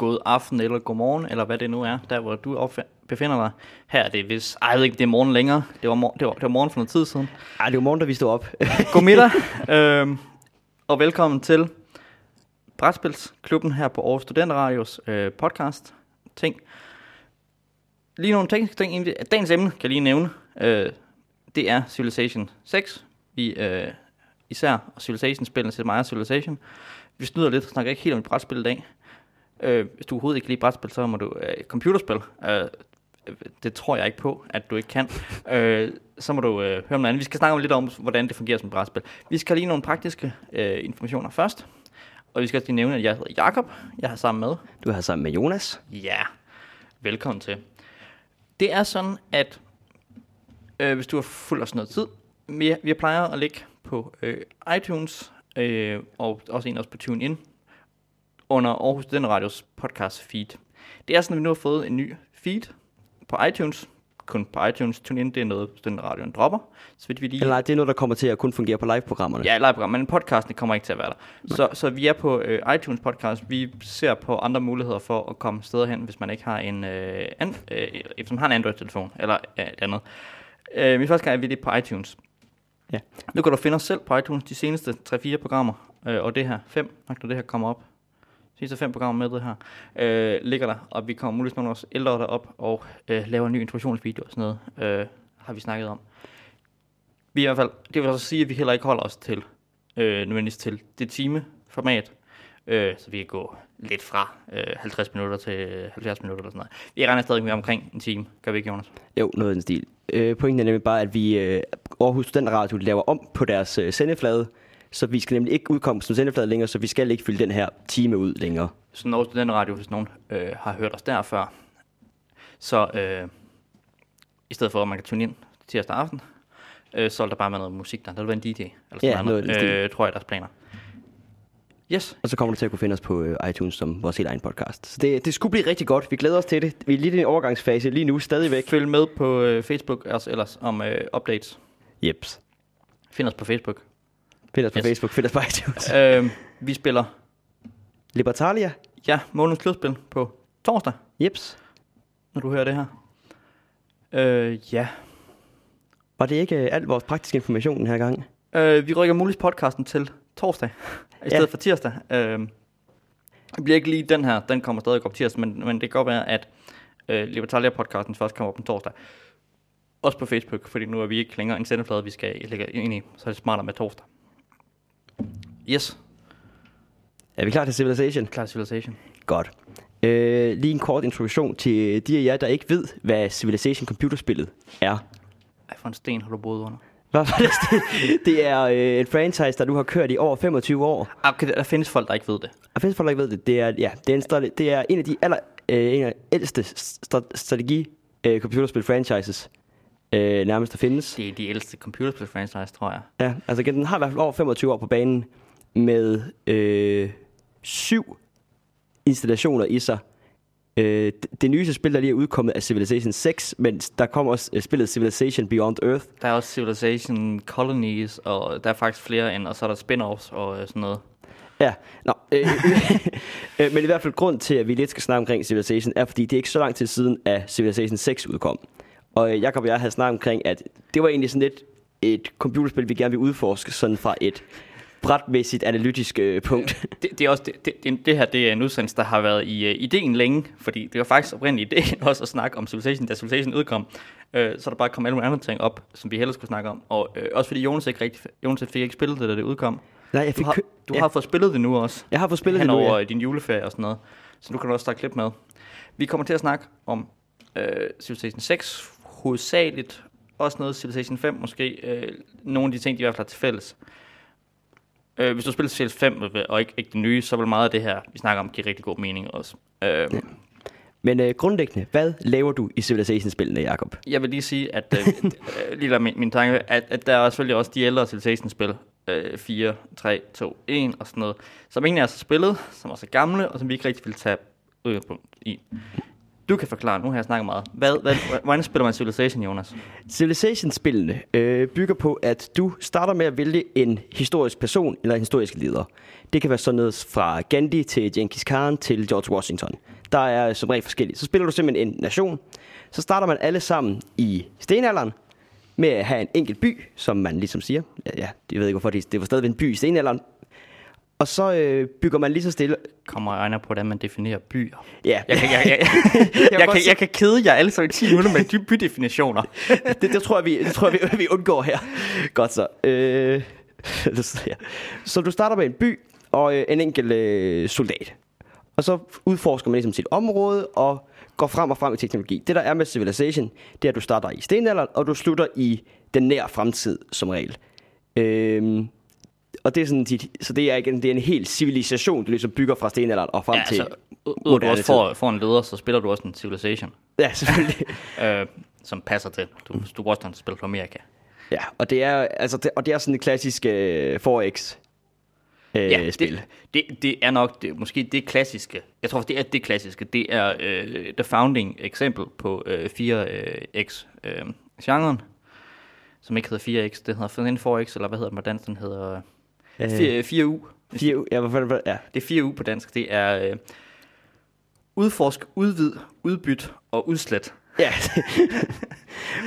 god aften eller god morgen, eller hvad det nu er, der hvor du befinder dig. Her er det hvis, ej, jeg ved ikke, det er morgen længere. Det var, mor- det var, det var morgen for noget tid siden. Ej, det var morgen, da vi stod op. God middag, øhm, og velkommen til Brætspilsklubben her på Aarhus Studenterradios øh, podcast ting. Lige nogle tekniske ting. Dagens emne kan jeg lige nævne. Øh, det er Civilization 6. Vi øh, især og Civilization-spillene til mig Civilization. Vi snyder lidt, snakker ikke helt om et brætspil i dag. Øh, hvis du overhovedet ikke kan lide brætspil, så må du øh, computerspil. Øh, det tror jeg ikke på, at du ikke kan. Øh, så må du øh, høre om noget andet. Vi skal snakke lidt om, hvordan det fungerer som brætspil. Vi skal lige nogle praktiske øh, informationer først. Og vi skal også lige nævne, at jeg hedder Jakob. Jeg har sammen med. Du har sammen med Jonas. Ja, velkommen til. Det er sådan, at øh, hvis du har fuldt os noget tid, vi, vi plejer at ligge på øh, iTunes, øh, og også en også på TuneIn, under Aarhus Den Radios podcast feed. Det er sådan, at vi nu har fået en ny feed på iTunes, kun på iTunes. TuneIn, det er noget, den radioen dropper. Så vi lige... Eller det er noget, der kommer til at kun fungere på live-programmerne. Ja, liveprogram, men podcasten kommer ikke til at være der. Så, så vi er på øh, iTunes podcast. Vi ser på andre muligheder for at komme steder hen, hvis man ikke har en, øh, an, øh, hvis man har en Android-telefon eller øh, et andet. Øh, min første gang er vi det på iTunes. Ja. Nu kan du finde os selv på iTunes de seneste 3-4 programmer, øh, og det her 5, nok når det her kommer op. Sidste fem programmer med det her, øh, ligger der, og vi kommer muligvis med vores ældre derop og øh, laver en ny introduktionsvideo og sådan noget, øh, har vi snakket om. Vi i hvert fald, det vil så sige, at vi heller ikke holder os til, øh, nødvendigvis til det timeformat, øh, så vi kan gå lidt fra øh, 50 minutter til øh, 70 minutter eller sådan noget. Vi regner stadig med omkring en time, gør vi ikke, Jonas? Jo, noget i den stil. Øh, pointen er nemlig bare, at vi øh, Aarhus Studenterradio laver om på deres øh, sendeflade, så vi skal nemlig ikke udkomme som sendeflade længere, så vi skal ikke fylde den her time ud længere. Så når den radio, hvis nogen øh, har hørt os der før, så øh, i stedet for, at man kan tune ind tirsdag aften, øh, så vil der bare være noget musik der. Der vil være en DJ, eller sådan Ja, noget stil. øh, tror jeg, deres planer. Yes, Og så kommer du til at kunne finde os på øh, iTunes som vores helt egen podcast. Så det, det skulle blive rigtig godt. Vi glæder os til det. Vi er lige i en overgangsfase lige nu, stadigvæk. følg med på øh, Facebook også ellers om øh, updates. Jeps. Find os på Facebook. Find os på Yes. Facebook, find os på iTunes. øh, vi spiller, Libertalia. ja, månedens klubspil på torsdag, Jeps. når du hører det her. Øh, ja. Var det ikke øh, alt vores praktiske information den her gang? Øh, vi rykker muligvis podcasten til torsdag, i stedet Ja. for tirsdag. Øh, det bliver ikke lige den her, den kommer stadig op tirsdag, men, men det kan godt være, at øh, Libertalia-podcasten først kommer op på torsdag. Også på Facebook, fordi nu er vi ikke længere en sendeflade, vi skal lægge ind i, så er det smartere med torsdag. Yes, Er vi klar til Civilization? klar til Civilization. Godt. Øh, lige en kort introduktion til de af jer, der ikke ved, hvad Civilization computerspillet er. Hvad for en sten har du boet under? Hvad var det? det er øh, et franchise, der du har kørt i over 25 år. Okay, der findes folk, der ikke ved det. Og hvis folk der ikke ved det, det er, ja, det er, en, det er en af de aller, øh, en af de ældste st- strategi øh, computerspil franchises, øh, nærmest der findes. Det er de ældste computerspil franchise, tror jeg. Ja, altså den har i hvert fald over 25 år på banen med øh, syv installationer i sig. Øh, det, det nyeste spil, der lige er udkommet, er Civilization 6, men der kommer også øh, spillet Civilization Beyond Earth. Der er også Civilization Colonies, og der er faktisk flere end, og så er der spin-offs og øh, sådan noget. Ja, nå, øh, øh, men i hvert fald grund til, at vi lidt skal snakke omkring Civilization, er fordi det er ikke så lang tid siden, at Civilization 6 udkom. Og øh, Jacob og jeg havde snakket omkring, at det var egentlig sådan lidt et computerspil, vi gerne vil udforske, sådan fra et brætmæssigt analytisk øh, punkt. Det, det, er også, det, det, det, her det er en udsendelse, der har været i uh, ideen længe, fordi det var faktisk oprindeligt ideen også at snakke om Civilization, da Civilization udkom. Uh, så er der bare kommet alle mulige andre ting op, som vi hellere skulle snakke om. Og uh, også fordi Jonas ikke rigtig, Jonas fik ikke spillet det, da det udkom. Nej, jeg Du fik har, kø- du ja, har fået spillet det nu også. jeg har fået spillet det nu, over ja. din juleferie og sådan noget. Så nu kan du også starte klip med. Vi kommer til at snakke om øh, Civilization 6, hovedsageligt også noget Civilization 5 måske. Øh, nogle af de ting, de i hvert fald har til fælles. Øh, hvis du spiller Civilization 5 og ikke, ikke det nye, så vil meget af det her, vi snakker om, give rigtig god mening også. Øh, Men øh, grundlæggende, hvad laver du i Civilization-spillene, Jacob? Jeg vil lige sige, at øh, lige der min, min tanke, at, at der er selvfølgelig også de ældre Civilization-spil, øh, 4, 3, 2, 1 og sådan noget, som af os har spillet, som også er gamle, og som vi ikke rigtig vil tage udgangspunkt i. Du kan forklare, nu har jeg snakket meget. Hvad, hvad, hvordan spiller man Civilization, Jonas? Civilization-spillene øh, bygger på, at du starter med at vælge en historisk person eller en historisk leder. Det kan være sådan noget fra Gandhi til Genghis Khan til George Washington. Der er som regel forskellige. Så spiller du simpelthen en nation. Så starter man alle sammen i stenalderen med at have en enkelt by, som man ligesom siger. Ja, ja jeg ved ikke hvorfor, det, det var stadigvæk en by i stenalderen. Og så øh, bygger man lige så stille... Kommer jeg på, hvordan man definerer byer. Ja. Jeg kan, jeg, jeg, jeg, jeg, kan, jeg kan kede jer alle sammen i 10 minutter med dybe bydefinitioner. det, det, tror jeg, vi, det tror jeg, vi, vi undgår her. Godt så. Øh, så du starter med en by og øh, en enkelt øh, soldat. Og så udforsker man ligesom sit område og går frem og frem i teknologi. Det der er med Civilization, det er, at du starter i stenalderen, og du slutter i den nær fremtid som regel. Øh, og det er sådan, dit, så det er, igen, det er en hel civilisation, du ligesom bygger fra stenalderen og frem ja, til altså, Udover du også får, får en leder, så spiller du også en civilization. Ja, selvfølgelig. øh, som passer til. Du, du også spiller på Amerika. Ja, og det er, altså, det, og det er sådan et klassisk uh, 4X øh, ja, spil. Det, det, det er nok det, måske det klassiske. Jeg tror, det er det klassiske. Det er uh, the founding eksempel på uh, 4X-genren. Uh, som ikke hedder 4X, det hedder 4X, eller hvad hedder den dansk? Den hedder 4U. 4U, ja, hvad, ja. Det er 4U på dansk. Det er uh, udforsk, udvid, udbyt og udslet. Ja,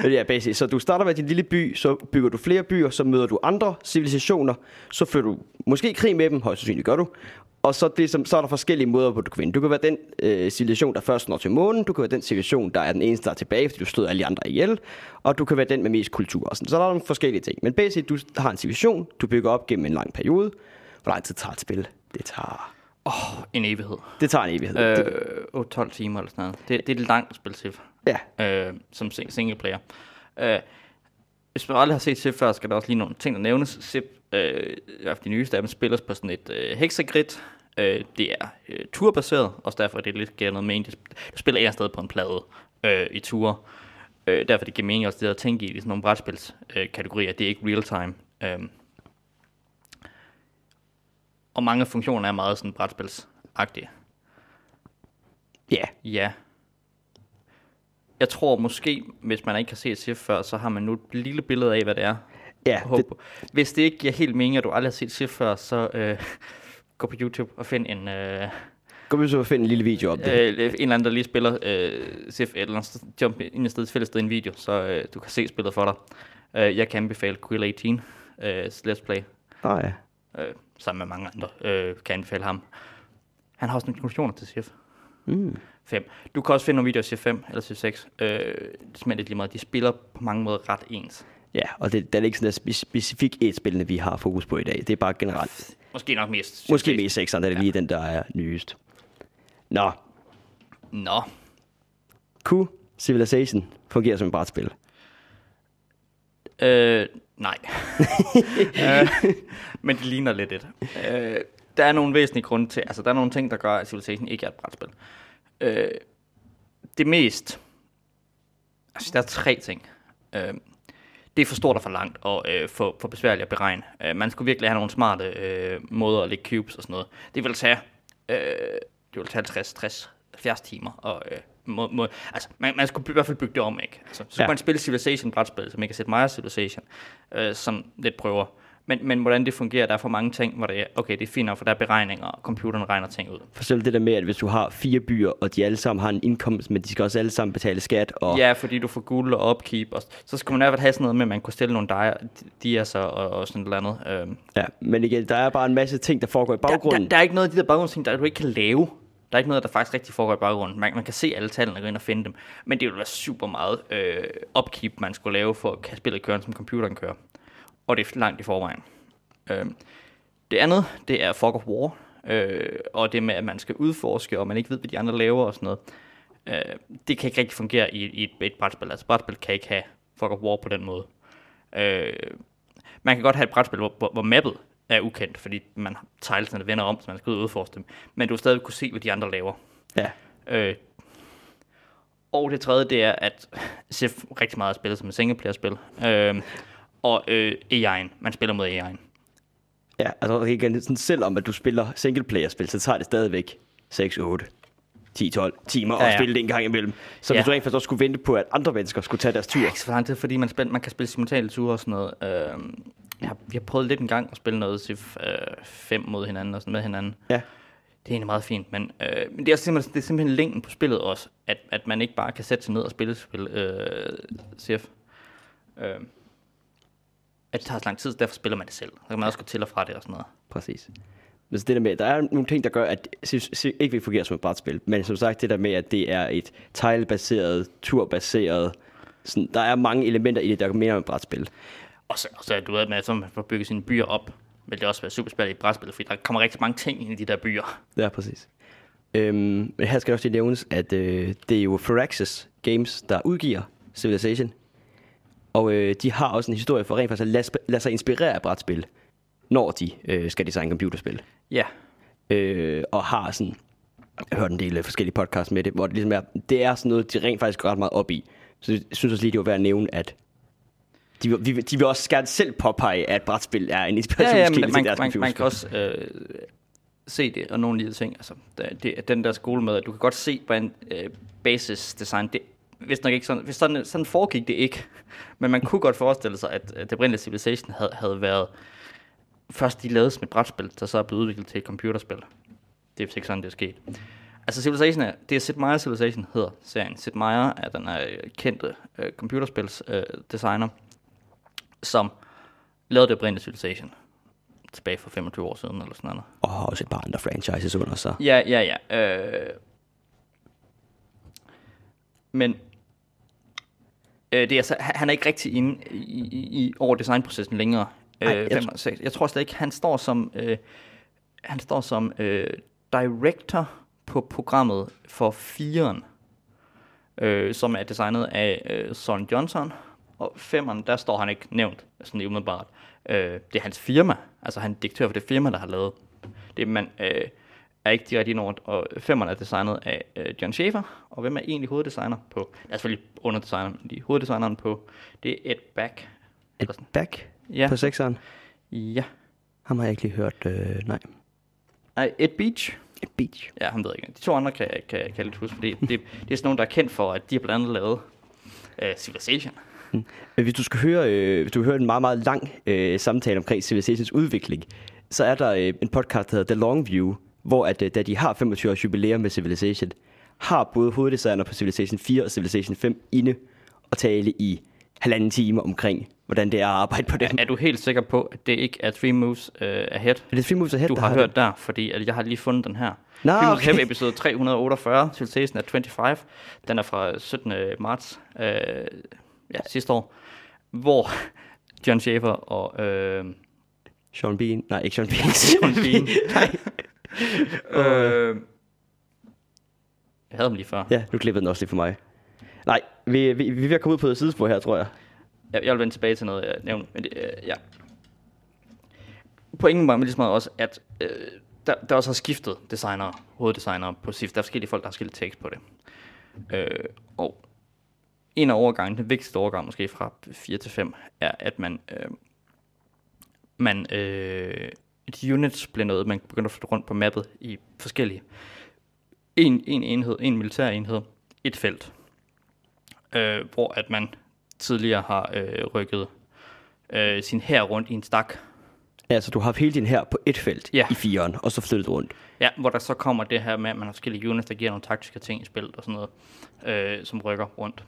ja, basisk. Så du starter med din lille by, så bygger du flere byer, så møder du andre civilisationer, så fører du måske krig med dem, højst sandsynligt gør du, og så, det, så er der forskellige måder, hvor du kan vinde. Du kan være den øh, civilisation, der først når til månen. Du kan være den civilisation, der er den eneste, der er tilbage, fordi du slår alle de andre ihjel. Og du kan være den med mest kultur. Og sådan. Så der er nogle forskellige ting. Men basisk, du har en civilisation, du bygger op gennem en lang periode. Hvor lang tid tager et spil? Det tager... Åh, oh, en evighed. Det tager en evighed. Øh, 12 timer eller sådan noget. Det, det er et langt spil, Sif. Ja. Øh, som single player. Øh, hvis man aldrig har set Sif før, skal der også lige nogle ting, der nævnes. Sif, øh, i hvert fald de nyeste af dem, spilles på sådan et øh, hexagrid, Øh, det er øh, turbaseret, og derfor er det lidt giver noget mening. Du spiller et sted på en plade øh, i tur. Øh, derfor det giver mening også det at tænke i, i sådan nogle brætspilskategorier. Øh, det er ikke real time. Øh, og mange funktioner er meget sådan brætspilsagtige. Ja. Yeah. Ja. Jeg tror måske, hvis man ikke har set Sif før, så har man nu et lille billede af, hvad det er. Ja. Det... Hvis det ikke giver helt mening, at du aldrig har set Sif før, så øh, gå på YouTube og find en... Øh, Gå på YouTube og find en lille video om det. Øh, en eller anden, der lige spiller øh, Sif et eller andet jump ind i stedet fælles sted en video, så øh, du kan se spillet for dig. Øh, jeg kan anbefale Quill 18, øh, Let's Play. Ah, ja. Øh, sammen med mange andre, øh, kan anbefale ham. Han har også nogle konklusioner til Sif. Mm. 5. Du kan også finde nogle videoer af Sif 5 eller Sif 6. Øh, det smager lidt lige meget. De spiller på mange måder ret ens. Ja, og det, det er ikke sådan et specifikt et spillene, vi har fokus på i dag. Det er bare generelt. Måske nok mest. Måske mest 6'eren, det er ja. lige den, der er nyest. Nå. Nå. Kunne Civilization fungere som et brætspil? Øh, nej. øh, men det ligner lidt et. Øh, der er nogle væsentlige grunde til, altså der er nogle ting, der gør, at Civilization ikke er et brætspil. Øh, det mest, altså der er tre ting. Øh, det er for stort og for langt og øh, for, for besværligt at beregne. Øh, man skulle virkelig have nogle smarte øh, måder at lægge cubes og sådan noget. Det vil tage, øh, det vil tage 50, 60, 70 timer. Og, øh, må, må, altså, man, man skulle i hvert fald bygge det om, ikke? Altså, så ja. man spille Civilization brætspil, som ikke kan sætte Meyer Civilization, øh, som lidt prøver. Men, men hvordan det fungerer, der er for mange ting, hvor det er, okay, det er fint for der er beregninger, og computeren regner ting ud. For selv det der med, at hvis du har fire byer, og de alle sammen har en indkomst, men de skal også alle sammen betale skat. Og... Ja, fordi du får guld og upkeep, og så skal man i hvert fald have sådan noget med, at man kunne stille nogle dias så og, og sådan noget andet. Øhm. Ja, men igen, der er bare en masse ting, der foregår i baggrunden. Der, der, der er ikke noget af de der baggrundsting, der du ikke kan lave. Der er ikke noget, der faktisk rigtig foregår i baggrunden. Man, man kan se alle tallene og gå ind og finde dem. Men det vil være super meget øh, upkeep, man skulle lave for at spillet køre, som computeren kører. Og det er langt i forvejen. Øh, det andet, det er Fog of War, øh, og det med, at man skal udforske, og man ikke ved, hvad de andre laver og sådan noget. Øh, det kan ikke rigtig fungere i, i et, et brætspil. Altså, brætspil kan ikke have Fog of War på den måde. Øh, man kan godt have et brætspil, hvor, hvor, hvor mappet er ukendt, fordi man har der vender om, så man skal ud og udforske dem. Men du stadig kunne se, hvad de andre laver. Ja. Øh, og det tredje, det er, at Sif rigtig meget er spillet som et singleplayer-spil. Øh, og øh, AI'en. Man spiller mod AI'en. Ja, altså igen, sådan, selvom at du spiller singleplayer-spil, så tager det stadigvæk 6-8. 10-12 timer Ja, ja. spille det en gang imellem. Så Ja. hvis du rent faktisk også skulle vente på, at andre mennesker skulle tage deres tur. Er ikke så lang tid, fordi man, spil, man kan spille simultane ture og sådan noget. Øh, jeg har, vi har prøvet lidt en gang at spille noget Civ øh, 5 mod hinanden og sådan med hinanden. Ja. Det er egentlig meget fint, men, øh, men det, er simpelthen, det er simpelthen længden på spillet også, at, at man ikke bare kan sætte sig ned og spille spil, øh, Civ. Øh, at det tager så lang tid, så derfor spiller man det selv. Så kan man også gå til og fra det og sådan noget. Præcis. Men så det der med, der er nogle ting, der gør, at Civ ikke vil fungere som et brætspil. Men som sagt, det der med, at det er et tilebaseret, turbaseret, sådan, der er mange elementer i det, der mener om et brætspil. Og så, og så du ved, med, at man får bygget sine byer op, vil det også være super spændende i et brætspil, fordi der kommer rigtig mange ting ind i de der byer. Ja, præcis. Øhm, men her skal også lige nævnes, at øh, det er jo Firaxis Games, der udgiver Civilization. Og øh, de har også en historie for rent faktisk at lade, lade sig inspirere af brætspil, når de øh, skal designe computerspil. Ja, øh, og har sådan, jeg har hørt en del øh, forskellige podcasts med det, hvor det ligesom er, det er sådan noget, de rent faktisk går ret meget op i. Så jeg synes også lige, det var værd at nævne, at de, vil- de, vil- også gerne selv påpege, at brætspil er en ja, ja inspirationskilde men til man, deres man, man kan også øh, se det, og nogle de ting. Altså, det, den der skole med, at du kan godt se, hvordan øh, basisdesign, det, hvis nok ikke sådan, hvis sådan, sådan foregik det ikke. Men man kunne godt forestille sig, at, det oprindelige Civilization havde, havde været først de lavede som et brætspil, der så er blevet udviklet til et computerspil. Det er ikke sådan, det er sket. Altså Civilization er, det er Sid Meier Civilization hedder serien. Sid Meier er den er kendte øh, computerspils øh, designer, som lavede det oprindelige Civilization tilbage for 25 år siden eller sådan noget. Og har også et par andre franchises under sig. Ja, ja, ja. Øh, men øh, det er altså, han er ikke rigtig inde i, i, i over designprocessen længere. Ej, Øh, jeg fem tr- og seks. jeg tror slet ikke, han står som øh, han står som øh, director på programmet for firen, øh, som er designet af øh, Son Johnson. Og femmeren, der står han ikke nævnt, sådan lige umiddelbart. Øh, det er hans firma, altså han er direktør for det firma, der har lavet det. Man øh, er ikke direkte ind over, og femmeren er designet af øh, John Schaefer. Og hvem er egentlig hoveddesigner på? Jeg er selvfølgelig underdesigner, men de hoveddesigneren på, det er Ed Back. Et back Ja, på sekseren. ja. Ham har jeg ikke lige hørt, øh, nej. Ej, Ed Beach. Et beach. Ja, han ved jeg ikke. De to andre kan, kan, kan jeg lidt huske, fordi det, det er sådan nogle, der er kendt for, at de har blandt andet lavet øh, Civilization. Men Hvis du skal høre, øh, hvis du vil høre en meget, meget lang øh, samtale omkring Civilizations udvikling, så er der øh, en podcast, der hedder The Long View, hvor at, øh, da de har 25 års jubilæum med Civilization, har både hoveddesigner på Civilization 4 og Civilization 5 inde og tale i halvanden time omkring, hvordan det er at arbejde på det. Er, er du helt sikker på, at det ikke er Three Moves øh, Ahead, Er det Three Moves Ahead, du har det? hørt der? Fordi at jeg har lige fundet den her. Nå, Three Moves okay. Ahead episode 348, Civilization er 25. Den er fra 17. marts øh, ja, sidste år, hvor John Schaefer og... Øh, Sean Bean. Nej, ikke Sean Bean. Sean Bean. Nej. Øh, jeg havde dem lige før. Ja, nu klippede den også lige for mig. Nej, vi, vi, vi er ved at komme ud på et sidespor her, tror jeg. Jeg, jeg vil vende tilbage til noget, jeg nævnte. Men det, øh, ja. Pointen var med ligesom også, at øh, der, der også har skiftet designer, hoveddesignere på SIF. Der er forskellige folk, der har skillet tekst på det. Øh, og en af overgangen, den vigtigste overgang måske fra 4 til 5, er, at man, øh, man øh, de units blev noget, man begynder at flytte rundt på mappet i forskellige. En, en enhed, en militær enhed, et felt. Øh, hvor at man tidligere har øh, rykket øh, sin her rundt i en stak. Altså, du har haft hele din her på et felt Ja. i firen, og så flyttet rundt. Ja, hvor der så kommer det her med, at man har forskellige units, der giver nogle taktiske ting i spillet og sådan noget, øh, som rykker rundt.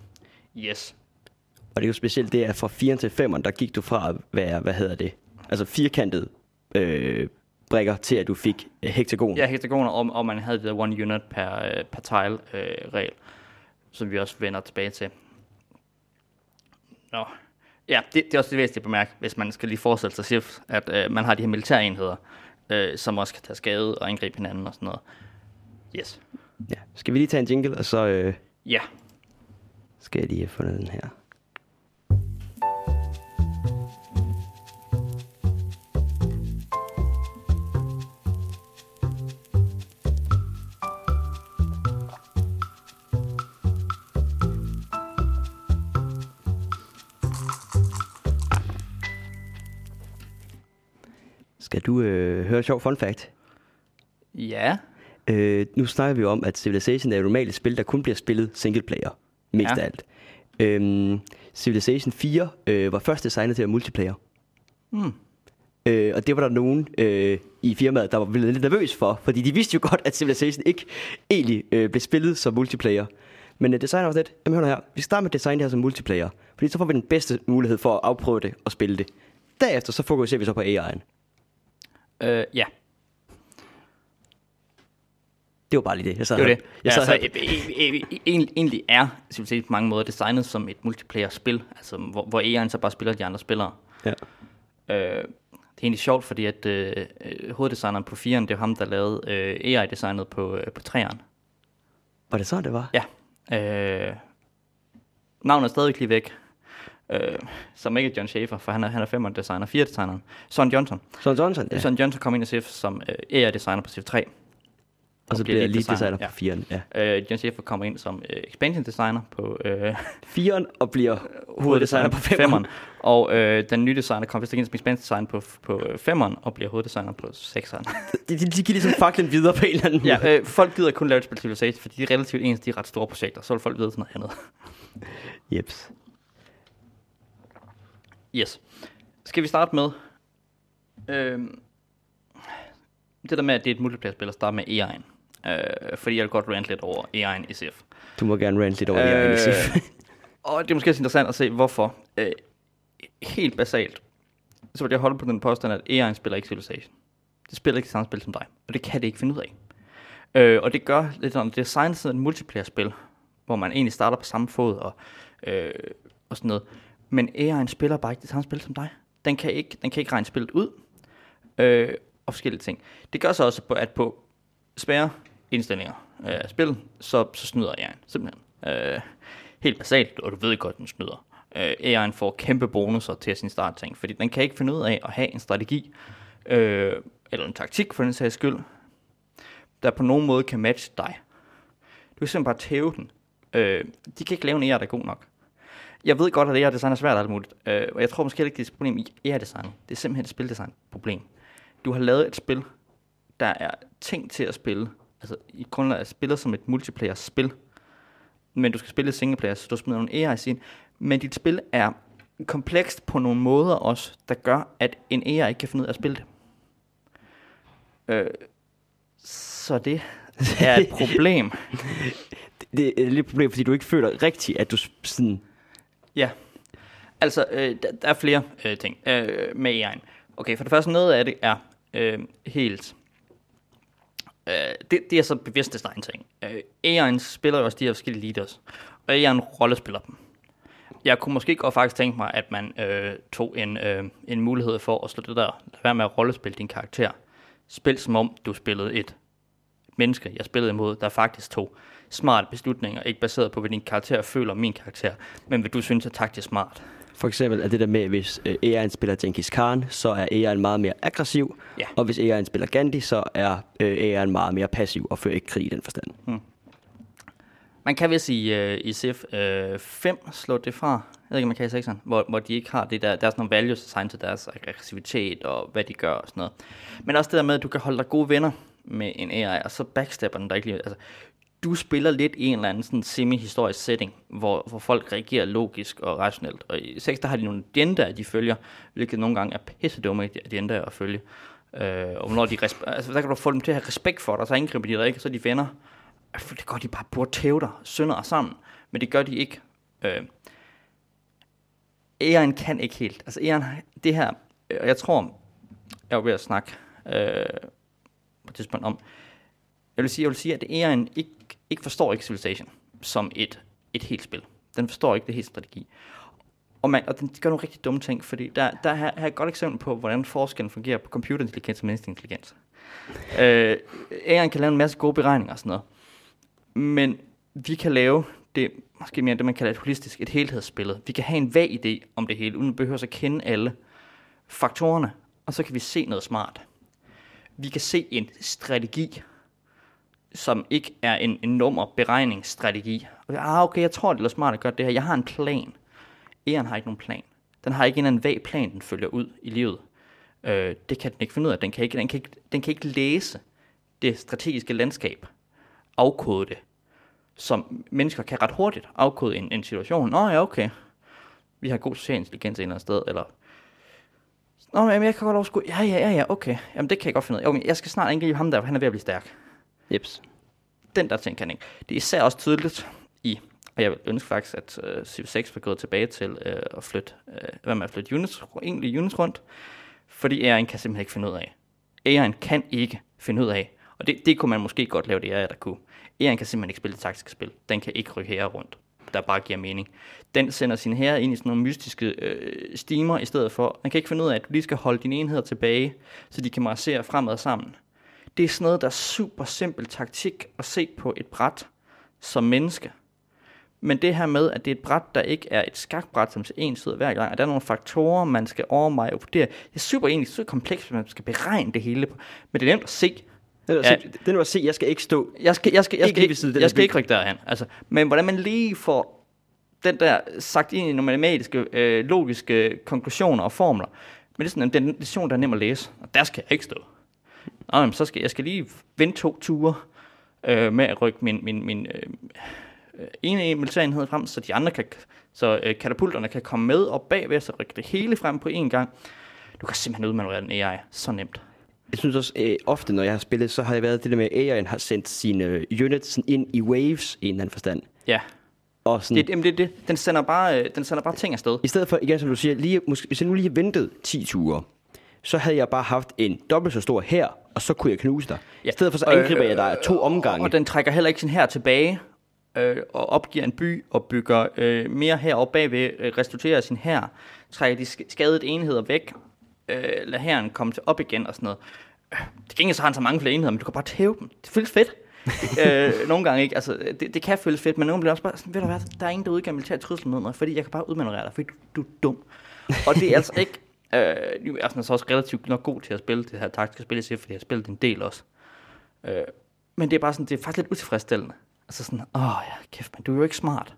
Yes. Og det er jo specielt det, at fra 4 til 5'eren, der gik du fra at være, hvad hedder det, altså firkantet øh, brækker til, at du fik øh, hektagon. Ja, hektagoner, og, og man havde det der one unit per, øh, per tile øh, regel, som vi også vender tilbage til. Nå. Ja, det, det er også det væsentlige at bemærke, hvis man skal lige forestille sig, at øh, man har de her militære enheder, øh, som også kan tage skade og angribe hinanden og sådan noget. Yes. ja. Skal vi lige tage en jingle, og så øh, Ja. skal jeg lige have fundet den her. Du øh, høre et sjov fun fact? Ja. Øh, nu snakker vi jo om, at Civilization er et normalt spil, der kun bliver spillet single player, mest Ja. af alt. Øhm, Civilization 4 øh, var først designet til at multiplayer. Hmm. Øh, og det var der nogen øh, i firmaet, der var blevet lidt nervøs for, fordi de vidste jo godt, at Civilization ikke egentlig øh, blev spillet som multiplayer. Men øh, designer var lidt, jamen hør her, vi starter med at designe det her som multiplayer, fordi så får vi den bedste mulighed for at afprøve det og spille det. Derefter så fokuserer vi så på AI'en. Øh, ja, Det var bare lige det. Jeg sad det var det. Jeg Ja, sad altså, her- e- e- e- egentlig- er Civilization på mange måder designet som et multiplayer-spil, altså, hvor, hvor AI'en så bare spiller de andre spillere. Ja. Øh, det er egentlig sjovt, fordi at øh, øh, hoveddesigneren på 4'eren, det er ham, der lavede øh, AI-designet på, øh, på 3'eren. Var det sådan, det var? Ja. Øh, navnet er stadig lige væk. Øh, som ikke er John Schaefer, for han er, han er 5'eren designer, 4 designeren. Son Johnson. Son Johnson, ja. Son Johnson kom ind i CIF som øh, AI-designer på CIF 3. og så bliver lead lige designer, designer på 4'eren. Ja. Øh, John Schaefer kommer ind som øh, expansion designer på øh, 4'eren og bliver hoveddesigner på 5'eren. femmeren. Og øh, den nye designer kom vist ikke ind som expansion designer på, på øh, 5'eren og bliver hoveddesigner på 6'eren. De, de, de giver ligesom faklen videre på en eller anden måde. ja, øh, folk gider kun lave et spil Civilization, fordi de er relativt ens, de er ret store projekter. Så vil folk vide sådan noget andet. Jeps. Yes. Skal vi starte med... øhm, det der med, at det er et multiplayer-spil, at starte med AI'en. Øh, fordi jeg vil godt rant lidt over AI'en i CF. Du må gerne rant lidt over Øh, øh, og det er måske også interessant at se, hvorfor. Øh, helt basalt, så vil jeg holde på den påstand, at AI'en spiller ikke Civilization. Det spiller ikke det samme spil som dig, og det kan det ikke finde ud af. Øh, og det gør lidt, er designet som et multiplayer-spil, hvor man egentlig starter på samme fod og, øh, og sådan noget. Men AI'en spiller bare ikke det samme spil som dig. Den kan ikke, den kan ikke regne spillet ud, øh, og forskellige ting. Det gør så også, på, at på svære indstillinger øh, spil, så, så snyder AI'en simpelthen. Øh, helt basalt, og du ved godt, den snyder. Øh, AI'en får kæmpe bonusser til sin startting, fordi den kan ikke finde ud af at have en strategi, øh, eller en taktik for den sags skyld, der på nogen måde kan matche dig. Du kan simpelthen bare tæve den. Øh, de kan ikke lave en AI, der er god nok. Jeg ved godt, at AI-design er svært alt muligt, øh, og jeg tror måske ikke, det er et problem i AI-design. Det er simpelthen et spildesign-problem. Du har lavet et spil, der er tænkt til at spille, altså i grundlag er spillet som et multiplayer-spil, men du skal spille et singleplayer, så du smider nogle AI's ind. Men dit spil er komplekst på nogle måder også, der gør, at en AI ikke kan finde ud af at spille det. Øh, så det er et problem. det er et lille problem, fordi du ikke føler rigtigt, at du sådan... Ja, altså øh, der, der er flere øh, ting øh, med AI'en. Okay, for det første noget af det er øh, helt... Øh, det, det er så bevidst design ting. Øh, AI'en spiller jo også de her forskellige leaders, og AI'en rollespiller dem. Jeg kunne måske godt faktisk tænke mig, at man øh, tog en, øh, en mulighed for at slå det der, lad være med at rollespille din karakter. Spil som om du spillede et menneske, jeg spillede imod, der faktisk tog smarte beslutninger, ikke baseret på, hvad din karakter føler min karakter, men hvad du synes er taktisk smart. For eksempel er det der med, hvis øh, AI'en spiller Genghis Khan, så er AI'en meget mere aggressiv. Ja. Og hvis AI'en spiller Gandhi, så er øh, AI'en meget mere passiv og fører ikke krig i den forstand. Man kan vist i, øh, i øh, 5 slå det fra, jeg ved ikke, man kan i 6'eren, hvor, hvor de ikke har det der, der er sådan nogle values assigned til deres aggressivitet og hvad de gør og sådan noget. Men også det der med, at du kan holde dig gode venner med en AI, og så backstabber den der ikke lige. Altså, du spiller lidt i en eller anden sådan semi-historisk setting, hvor, hvor folk reagerer logisk og rationelt. Og i 6, der har de nogle agendaer, de følger, hvilket nogle gange er pisse dumme agendaer at følge. Øh, og når de resp- altså, der kan du få dem til at have respekt for dig, så angriber de dig ikke, så de venner. Altså, det gør de bare burde tæve dig, sønder og sammen. Men det gør de ikke. Øh, æren kan ikke helt. Altså æren, det her, øh, og jeg tror, jeg var ved at snakke øh, på et tidspunkt om, jeg vil sige, jeg vil sige at AI'en ikke, ikke forstår ikke Civilization som et, et helt spil. Den forstår ikke det helt strategi. Og, man, og den gør nogle rigtig dumme ting, fordi der, der er her er et godt eksempel på, hvordan forskellen fungerer på computerintelligens og menneskelig intelligens. Øh, AI'en kan lave en masse gode beregninger og sådan noget. Men vi kan lave det, måske mere det, man kalder et holistisk, et helhedsbillede. Vi kan have en vag idé om det hele, uden at behøve at kende alle faktorerne, og så kan vi se noget smart. Vi kan se en strategi, som ikke er en, en nummerberegningsstrategi. Ah, okay, jeg tror, det er smart at gøre det her. Jeg har en plan. Eren har ikke nogen plan. Den har ikke en eller anden vag plan, den følger ud i livet. Øh, det kan den ikke finde ud af. Den kan ikke, den kan ikke, den kan ikke læse det strategiske landskab, afkode det, som mennesker kan ret hurtigt afkode en, en situation. Nå ja, okay. Vi har god social intelligens et eller andet sted, eller Nå, men jeg kan godt sku... Ja, ja, ja, ja, okay. Jamen, det kan jeg godt finde ud af. Jo, men jeg skal snart angribe ham der, for han er ved at blive stærk. Jeps. Den der ting kan ikke. Det er især også tydeligt i, og jeg vil ønske faktisk, at uh, Civ 6 var gået tilbage til uh, at flytte, uh, hvad med at flytte units, egentlig units rundt, fordi AI'en kan simpelthen ikke finde ud af. AI'en kan ikke finde ud af, og det, det kunne man måske godt lave det AI, der kunne. AI'en kan simpelthen ikke spille det taktiske spil. Den kan ikke rykke her rundt der bare giver mening. Den sender sin herre ind i sådan nogle mystiske øh, stimer i stedet for. Man kan ikke finde ud af, at du lige skal holde dine enheder tilbage, så de kan marchere fremad sammen. Det er sådan noget, der er super simpel taktik at se på et bræt som menneske. Men det her med, at det er et bræt, der ikke er et skakbræt, som til en sidder hver gang, og der er nogle faktorer, man skal overveje og vurdere. Det er super egentlig super komplekst, hvis man skal beregne det hele. Men det er nemt at se. Det er, ja. det er at se, jeg skal ikke stå. Jeg skal, jeg skal, jeg skal, Ikke af den jeg skal ikke rykke derhen. Altså, men hvordan man lige får den der sagt ind i nogle matematiske, øh, logiske konklusioner og formler. Men det er sådan en definition, der er nem at læse. Og der skal jeg ikke stå. Nå, jamen, så skal jeg skal lige vente to ture øh, med at rykke min, min, min øh, øh, ene militærenhed frem, så de andre kan, så øh, katapulterne kan komme med og bagved, så rykke det hele frem på én gang. Du kan simpelthen udmanøvrere den AI så nemt. Jeg synes også, øh, ofte når jeg har spillet, så har det været det der med, at AI'en har sendt sine øh, units sådan ind i waves i en eller anden forstand. Ja, Og sådan, det, jamen, det, det. Den, sender bare, øh, den sender bare ting afsted. I stedet for, igen som du siger, lige, måske, hvis jeg nu lige ventet 10 ture, så havde jeg bare haft en dobbelt så stor her, og så kunne jeg knuse dig. Ja. I stedet for så angriber jeg dig to omgange. Og den trækker heller ikke sin her tilbage, øh, og opgiver en by, og bygger øh, mere her op bagved, øh, restituerer sin her, trækker de sk- skadede enheder væk, øh, lader herren komme til op igen og sådan noget. Det gengæld så har han så mange flere enheder, men du kan bare tæve dem. Det føles fedt. øh, nogle gange ikke. Altså, det, det kan føles fedt, men nogle bliver også bare sådan, ved du hvad, der er ingen, der udgiver militær trussel mod mig, fordi jeg kan bare udmanøvrere dig, fordi du, du er dum. Og det er altså ikke... Øh, nu er jeg så også relativt nok god til at spille det her taktiske spil, jeg siger, fordi jeg har spillet en del også. Øh, men det er bare sådan, det er faktisk lidt utilfredsstillende. Altså sådan, åh ja, kæft, men du er jo ikke smart.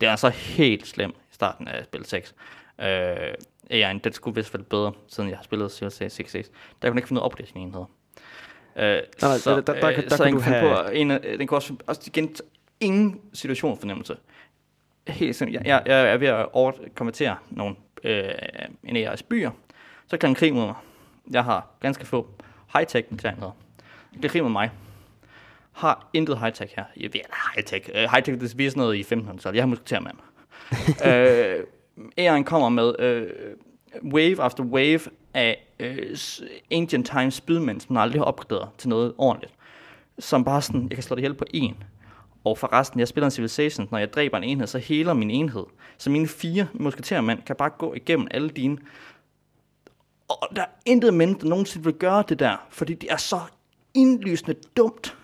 Det er altså helt slemt i starten af spil 6. Øh, ja, den skulle vist være bedre, siden jeg har spillet Civilization 6 6. Der kunne ikke finde ud af at opdage sine enheder. Øh, nej, så, der- der- der- øh, der så kunne du have- på, en, den kan også, også igen, ingen situationsfornemmelse. Helt simpelthen, jeg, jeg, jeg er ved at over- konvertere nogle øh, en af jeres byer, så kan den krig mod mig. Jeg har ganske få high-tech militærenheder. Den kan krig mod mig. Har intet high-tech her. Jeg ved, high-tech. Uh, high-tech, det er sådan noget i 1500-tallet. Jeg har musketermand. øh, Æren kommer med øh, wave after wave af øh, Ancient Times spydmænd, som aldrig har opgraderet til noget ordentligt. Som bare sådan, jeg kan slå det hele på en. Og forresten, jeg spiller en Civilization, når jeg dræber en enhed, så heler min enhed. Så mine fire musketermænd kan bare gå igennem alle dine. Og der er intet menneske, der nogensinde vil gøre det der, fordi det er så indlysende dumt.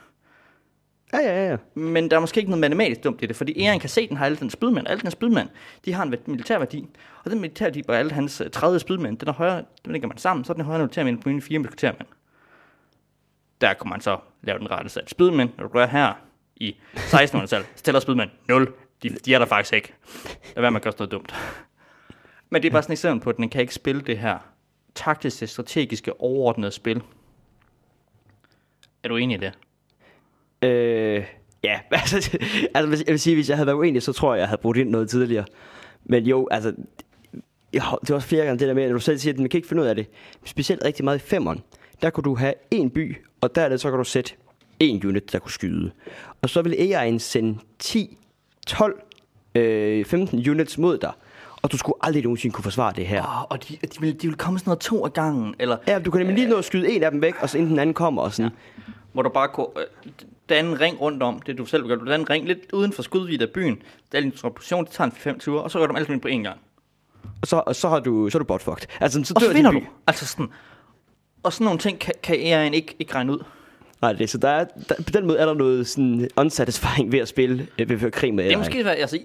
Ja, ja, ja. Men der er måske ikke noget matematisk dumt i det, fordi Eren kan se, at den har alle den spydmænd. Alle den spydmænd, de har en militær værdi. Og den militærværdi på alle hans øh, 30 spydmænd, den er højere, den lægger man sammen, så er den højere militærmænd på mine fire militærmænd. Der kunne man så lave den rette sat spydmænd, når du gør her i 1600-tallet, så tæller spydmænd 0. De, de er der faktisk ikke. Lad være med at gøre sådan noget dumt. Men det er bare sådan et eksempel på, at den kan ikke spille det her taktiske, strategiske, overordnede spil. Er du enig i det? Øh, ja, altså, altså jeg vil sige, hvis jeg havde været uenig, så tror jeg, jeg havde brugt ind noget tidligere. Men jo, altså, jeg, det var også flere gange det der med, at du selv siger, at man kan ikke finde ud af det. Specielt rigtig meget i femmeren. Der kunne du have en by, og der så kan du sætte en unit, der kunne skyde. Og så vil AI'en sende 10, 12, øh, 15 units mod dig. Og du skulle aldrig nogensinde kunne forsvare det her. Oh, og de, de, vil, de vil komme sådan noget to af gangen, eller Ja, du kan nemlig lige nå at skyde en af dem væk, og så inden den anden kommer og sådan. hvor du bare kunne øh, danne en ring rundt om, det du selv gør. Du danner en ring lidt uden for skudvidt af byen. Det er din distribution, det tager en 5 ture, og så gør du dem alle på én gang. Og så, og så, har du, så er du botfucked. Altså, så Og så vinder du. Altså sådan. Og sådan nogle ting kan, kan AI'en ikke, ikke regne ud. Nej, det, er- så der er, der, på den måde er der noget sådan unsatisfying ved at spille øh, ved at krig med Det er AI. måske, altså,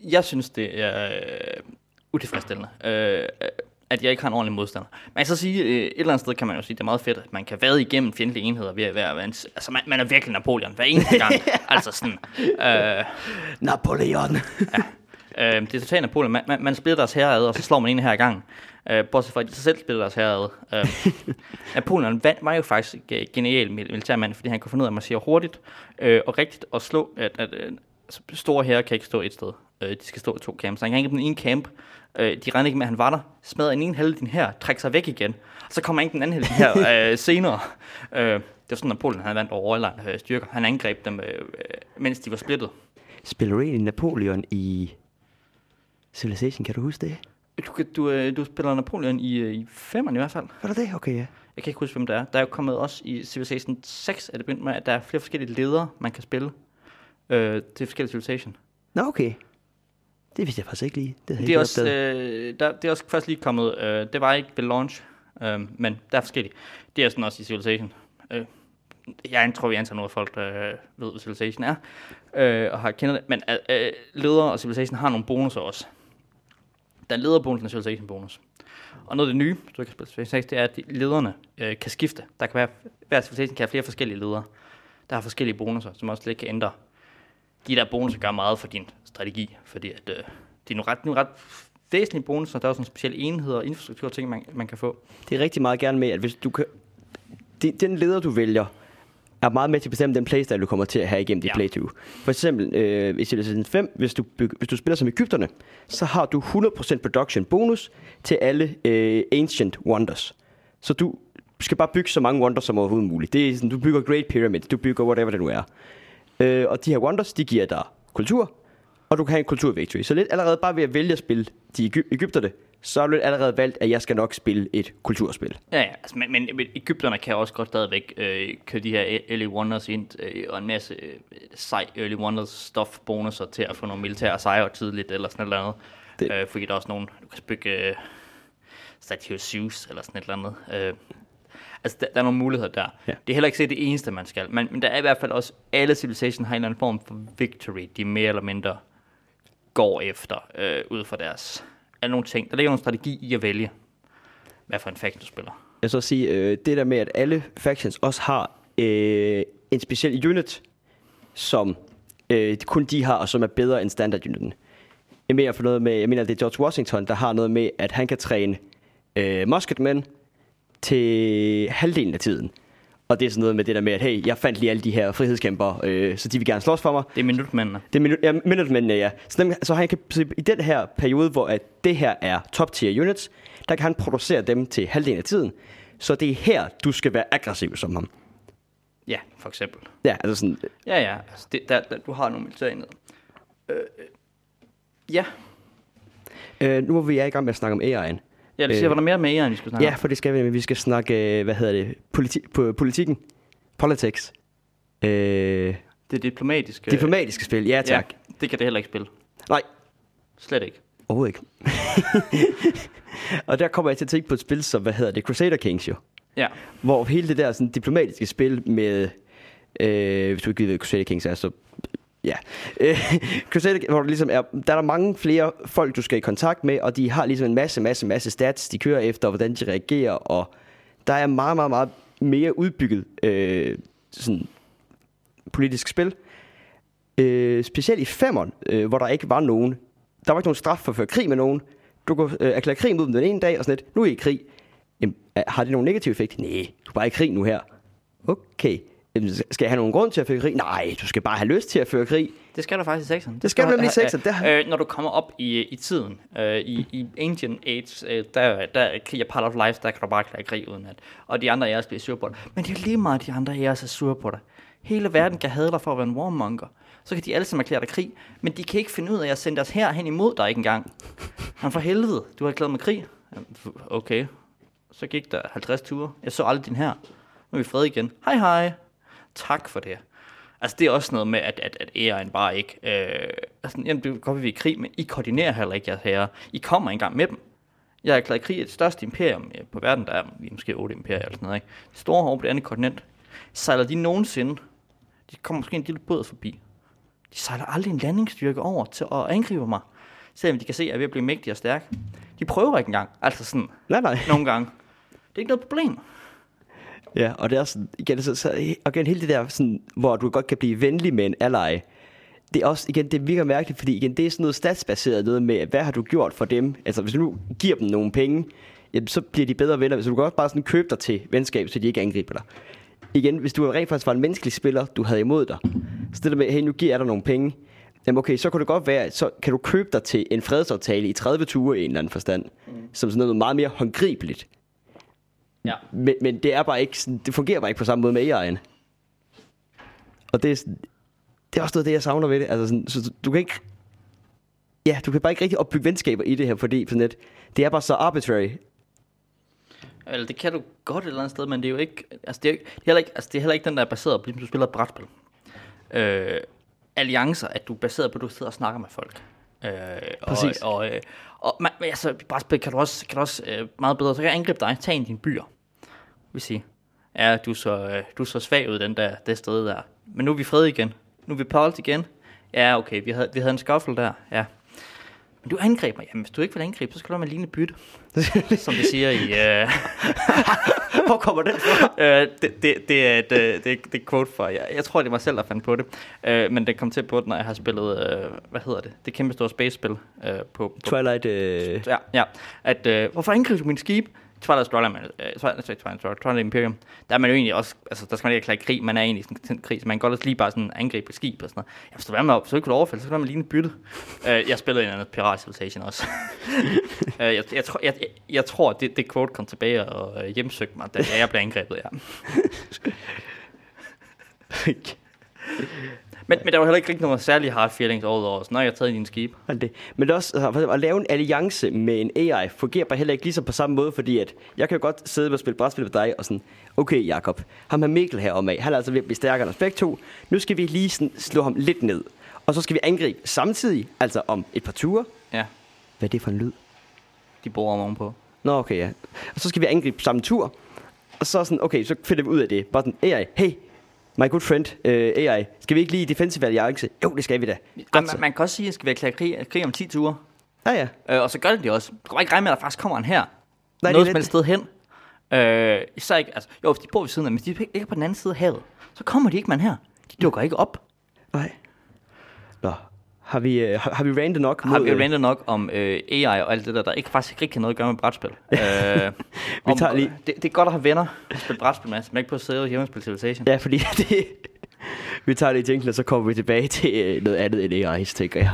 jeg, synes, det er øh, utilfredsstillende, øh, at jeg ikke har en ordentlig modstander. Man kan så sige, øh, et eller andet sted kan man jo sige, det er meget fedt, at man kan vade igennem fjendtlige enheder ved at være, altså man, man er virkelig Napoleon hver eneste gang. altså sådan, øh, Napoleon! Øh, det er totalt Napoleon. Man, man, man splitter deres herre ad, og så slår man en her i gang. Øh, bortset fra, at de selv splitter deres herre ad. Øh, Napoleon var jo faktisk en genial mil- militærmand, fordi han kunne finde ud af at marchere hurtigt øh, og rigtigt og slå, at, at øh, store herrer kan ikke stå et sted. Øh, de skal stå i to camps. Så han kan ikke den ene camp. Øh, de regner ikke med, at han var der. Smadrer en ene halvdel her, trækker sig væk igen. Så kommer ikke den anden halvdel her øh, senere. Øh, det var sådan, Napoleon han vandt over overlejre øh, styrker. Han angreb dem, øh, øh, mens de var splittet. Spiller du Napoleon i Civilization? Kan du huske det? Du, du, øh, du spiller Napoleon i, øh, i femmeren i hvert fald. Var det det? Okay, ja. Jeg kan ikke huske, hvem det er. Der er jo kommet også i Civilization 6, er det begyndt med, at der er flere forskellige ledere, man kan spille øh, til forskellige Civilization. Nå, okay. Det vidste jeg faktisk ikke lige. Det, Det er, også, øh, der, det er også først lige kommet, øh, det var ikke ved launch, øh, men der er forskellige. Det er sådan også i Civilization. Øh, jeg tror, vi antager nogle af folk, øh, ved, hvad Civilization er, øh, og har kendt det. Men øh, øh, ledere og Civilization har nogle bonusser også. Der er lederbonus og Civilization bonus. Og noget af det nye, du kan spille Civilization 6, det er, at de lederne øh, kan skifte. Der kan være, hver Civilization kan have flere forskellige ledere. Der har forskellige bonusser, som også lidt kan ændre. De der bonusser gør meget for din strategi, fordi at, øh, det er nogle ret, nogle ret væsentlige bonusser. Der er også nogle specielle enheder og infrastruktur ting, man, man kan få. Det er rigtig meget gerne med, at hvis du kan... Det, den leder, du vælger, er meget med til at bestemme den playstyle, du kommer til at have igennem dit Ja. playthrough. For eksempel øh, i Civilization 5, hvis du, hvis du spiller som Ægypterne, så har du 100% production bonus til alle øh, Ancient Wonders. Så du skal bare bygge så mange wonders som overhovedet muligt. Det er sådan, du bygger Great Pyramid, du bygger whatever det nu er. Øh, og de her wonders, de giver dig kultur, og du kan have en kulturvictory. Så lidt allerede bare ved at vælge at spille de Ægy- Ægypterne, så har du lidt allerede valgt, at jeg skal nok spille et kulturspil. Ja, ja altså, men, men, men Ægypterne kan også godt stadigvæk øh, køre de her early wonders ind, øh, og en masse øh, sej early wonders stuff bonusser til at få nogle militære sejre tidligt, eller sådan et eller andet. Det- Øh, fordi der er også nogle, du kan bygge øh, Statue of Zeus, eller sådan et eller andet. Øh, altså, der, der er nogle muligheder der. Ja. Det er heller ikke det eneste, man skal. Men, men der er i hvert fald også, alle civilization har en eller anden form for victory, de mere eller mindre går efter, øh, ud fra deres, er nogle ting. Der ligger nogle strategi i at vælge, hvad for en faction du spiller. Jeg så sige, øh, det der med, at alle factions også har øh, en speciel unit, som øh, kun de har, og som er bedre end standard uniten. Jeg mener for noget med, jeg mener, det er George Washington, der har noget med, at han kan træne øh, musketmen til halvdelen af tiden. Og det er sådan noget med det der med, at hey, jeg fandt lige alle de her frihedskæmper, øh, så de vil gerne slås for mig. Det er minutmændene. Det er minut, ja, minutmændene, ja. Så, dem, så han kan, så i den her periode, hvor at det her er top tier units, der kan han producere dem til halvdelen af tiden. Så det er her, du skal være aggressiv som ham. Ja, for eksempel. Ja, altså sådan, Ja, ja. Altså det, der, der, du har nogle militære enheder. Øh, øh, ja. øh, nu er vi i gang med at snakke om AI'en. Ja, det siger, Øh, var der mere med jer, end vi skulle snakke Ja, for det skal vi, men vi skal snakke, øh, hvad hedder det, politi- på politikken, politics, øh. Det er diplomatiske. diplomatiske spil, ja tak. Ja, det kan det heller ikke spille. Nej, Slet ikke. overhovedet ikke. og der kommer jeg til at tænke på et spil, som, hvad hedder det, Crusader Kings jo. Ja. Hvor hele det der sådan, diplomatiske spil med, øh, hvis du ikke ved, hvad Crusader Kings er, så ja. Øh, Crusader, hvor der ligesom er, der er der mange flere folk, du skal i kontakt med, og de har ligesom en masse, masse, masse stats, de kører efter, og hvordan de reagerer, og der er meget, meget, meget mere udbygget øh, sådan, politisk spil. Øh, specielt i femmeren, øh, hvor der ikke var nogen. Der var ikke nogen straf for at føre krig med nogen. Du kunne øh, erklære krig mod dem den ene dag, og sådan lidt, nu er I i krig. Jamen, har det nogen negativ effekt? Nej, du er bare i krig nu her. Okay. Skal jeg have nogen grund til at føre krig? Nej, du skal bare have lyst til at føre krig. Det skal du faktisk i sexen. Det skal du nemlig i det har- Øh, når du kommer op i, i tiden, øh, i, i Ancient Age, øh, der, der er krig part of life, der kan du bare klare krig uden at. Og de andre æres bliver sure på dig. Men det er lige meget, de andre æres er sure på dig. Hele verden kan hade dig for at være en warmonger. Så kan de alle sammen erklære dig krig, men de kan ikke finde ud af at sende deres her hen imod dig ikke engang. Han for helvede, du har erklæret med krig. Okay, så gik der 50 ture. Jeg så aldrig din her. Nu er vi fred igen. Hej hej. Tak for det. Altså det er også noget med, at, at, at æren bare ikke... Øh, altså, jamen, det er at vi er i krig, men I koordinerer heller ikke jeres herrer. I kommer engang med dem. Jeg har erklæret krig i det største imperium på verden, der er vi er måske otte imperier eller sådan noget. Ikke? Det store over på det andet kontinent. Sejler de nogensinde? De kommer måske en lille båd forbi. De sejler aldrig en landingsstyrke over til at angribe mig. Selvom de kan se, at jeg er ved at blive mægtig og stærk. De prøver ikke engang. Altså sådan, Nej, nej. nogle gange. Det er ikke noget problem. Ja, og det er sådan, igen, så, så, igen hele det der, sådan, hvor du godt kan blive venlig med en ally, det er også, igen, det virker mærkeligt, fordi igen, det er sådan noget statsbaseret noget med, hvad har du gjort for dem? Altså, hvis du nu giver dem nogle penge, jamen, så bliver de bedre venner. Hvis du kan også bare sådan købe dig til venskab, så de ikke angriber dig. Igen, hvis du rent faktisk var en menneskelig spiller, du havde imod dig, så det der med, hey, nu giver jeg dig nogle penge, jamen okay, så kunne det godt være, så kan du købe dig til en fredsaftale i 30 ture i en eller anden forstand, mm. som sådan noget meget mere håndgribeligt. Ja. Men, men det er bare ikke, sådan, det fungerer bare ikke på samme måde med AI'en. Og det er, sådan- det er også noget af det, jeg savner ved det. Altså sådan, så du kan ikke... Ja, du kan bare ikke rigtig opbygge venskaber i det her, fordi sådan et, det er bare så arbitrary. Eller det kan du godt et eller andet sted, men det er jo ikke, altså det er, ikke- det er heller ikke, altså det er heller ikke den, der er baseret på, ligesom du spiller et brætspil. Øh, alliancer, at du er baseret på, at du sidder og snakker med folk. Øh, Præcis. Og, og, øh, og man, men altså, brætspil kan du også, kan du også øh, meget bedre, så kan jeg angribe dig, tage en dine byer. Vil sige, ja, du er så, øh, du er så svag ud den der, det sted der. Men nu er vi fred igen. Nu er vi palt igen. Ja, okay, vi havde, vi havde en scuffle der, ja. Men du angreb mig. Jamen, hvis du ikke vil angribe, så skal du have med lignende bytte. Som det siger i... Øh, Hvor kommer den fra? Øh, det, det, det, er et, øh, det, er- det er et quote for, jeg, jeg tror, det var mig selv, der fandt på det. Øh, men det kom til på det, når jeg har spillet, øh, hvad hedder det, det kæmpe store space-spil øh, på, på Twilight... Øh... Ja, ja. At, øh, hvorfor angriber du min skib? Twilight Struggle, man, øh, Twilight, Twilight, Twilight, Imperium, der er man jo egentlig også, altså der skal man ikke erklære krig, man er egentlig sådan en krig, så man kan godt også lige bare sådan angribe et skib og sådan noget. Du vil med op, så ikke kunne du overfalde, så du med lignende bytte. øh, jeg spillede en anden Pirat Civilization også. øh, jeg, jeg, tror, jeg, jeg, jeg, tror, det, det quote kom tilbage og øh, hjemsøgte mig, da jeg blev angrebet, ja. Men, men der var heller ikke rigtig nogen særlig hard feelings over, så når jeg har taget din skib. Men det, men det også, altså, at lave en alliance med en AI fungerer bare heller ikke lige så på samme måde, fordi at jeg kan jo godt sidde og spille brætspil med dig og sådan, okay Jakob, ham her Mikkel her om af, han er altså ved at blive stærkere end os begge to, nu skal vi lige sådan slå ham lidt ned, og så skal vi angribe samtidig, altså om et par ture. Ja, Hvad er det for en lyd? de bor om ovenpå. Nå, okay, ja. Og så skal vi angribe samme tur, og så sådan, okay, så finder vi ud af det. Bare sådan, AI, hey, my good friend, uh, AI, skal vi ikke lige defensive alliance? Jo, det skal vi da. Godt man, man kan også sige, at skal vi erklære krig, krig om 10 ture. Ja, ja. Øh, og så gør det de også. Du kan ikke regne med, at der faktisk kommer en her. Nej, det er noget som helst sted hen. Øh, især ikke, altså, jo, hvis de bor ved siden af, men hvis de ligger på den anden side af havet, så kommer de ikke man her. De dukker ikke op. Nej. Nå, har vi, øh, har, har vi randet nok? Har vi øh, randet nok om øh, AI og alt det der, der ikke faktisk ikke har noget at gøre med brætspil. øh, Vi tager lige- Det, det, er godt at have venner at spille brætspil med, men ikke på at sidde hjemme og spille Civilization. Ja, fordi det, vi tager det i jinglen, og så kommer vi tilbage til øh, noget andet end AI's, tænker jeg.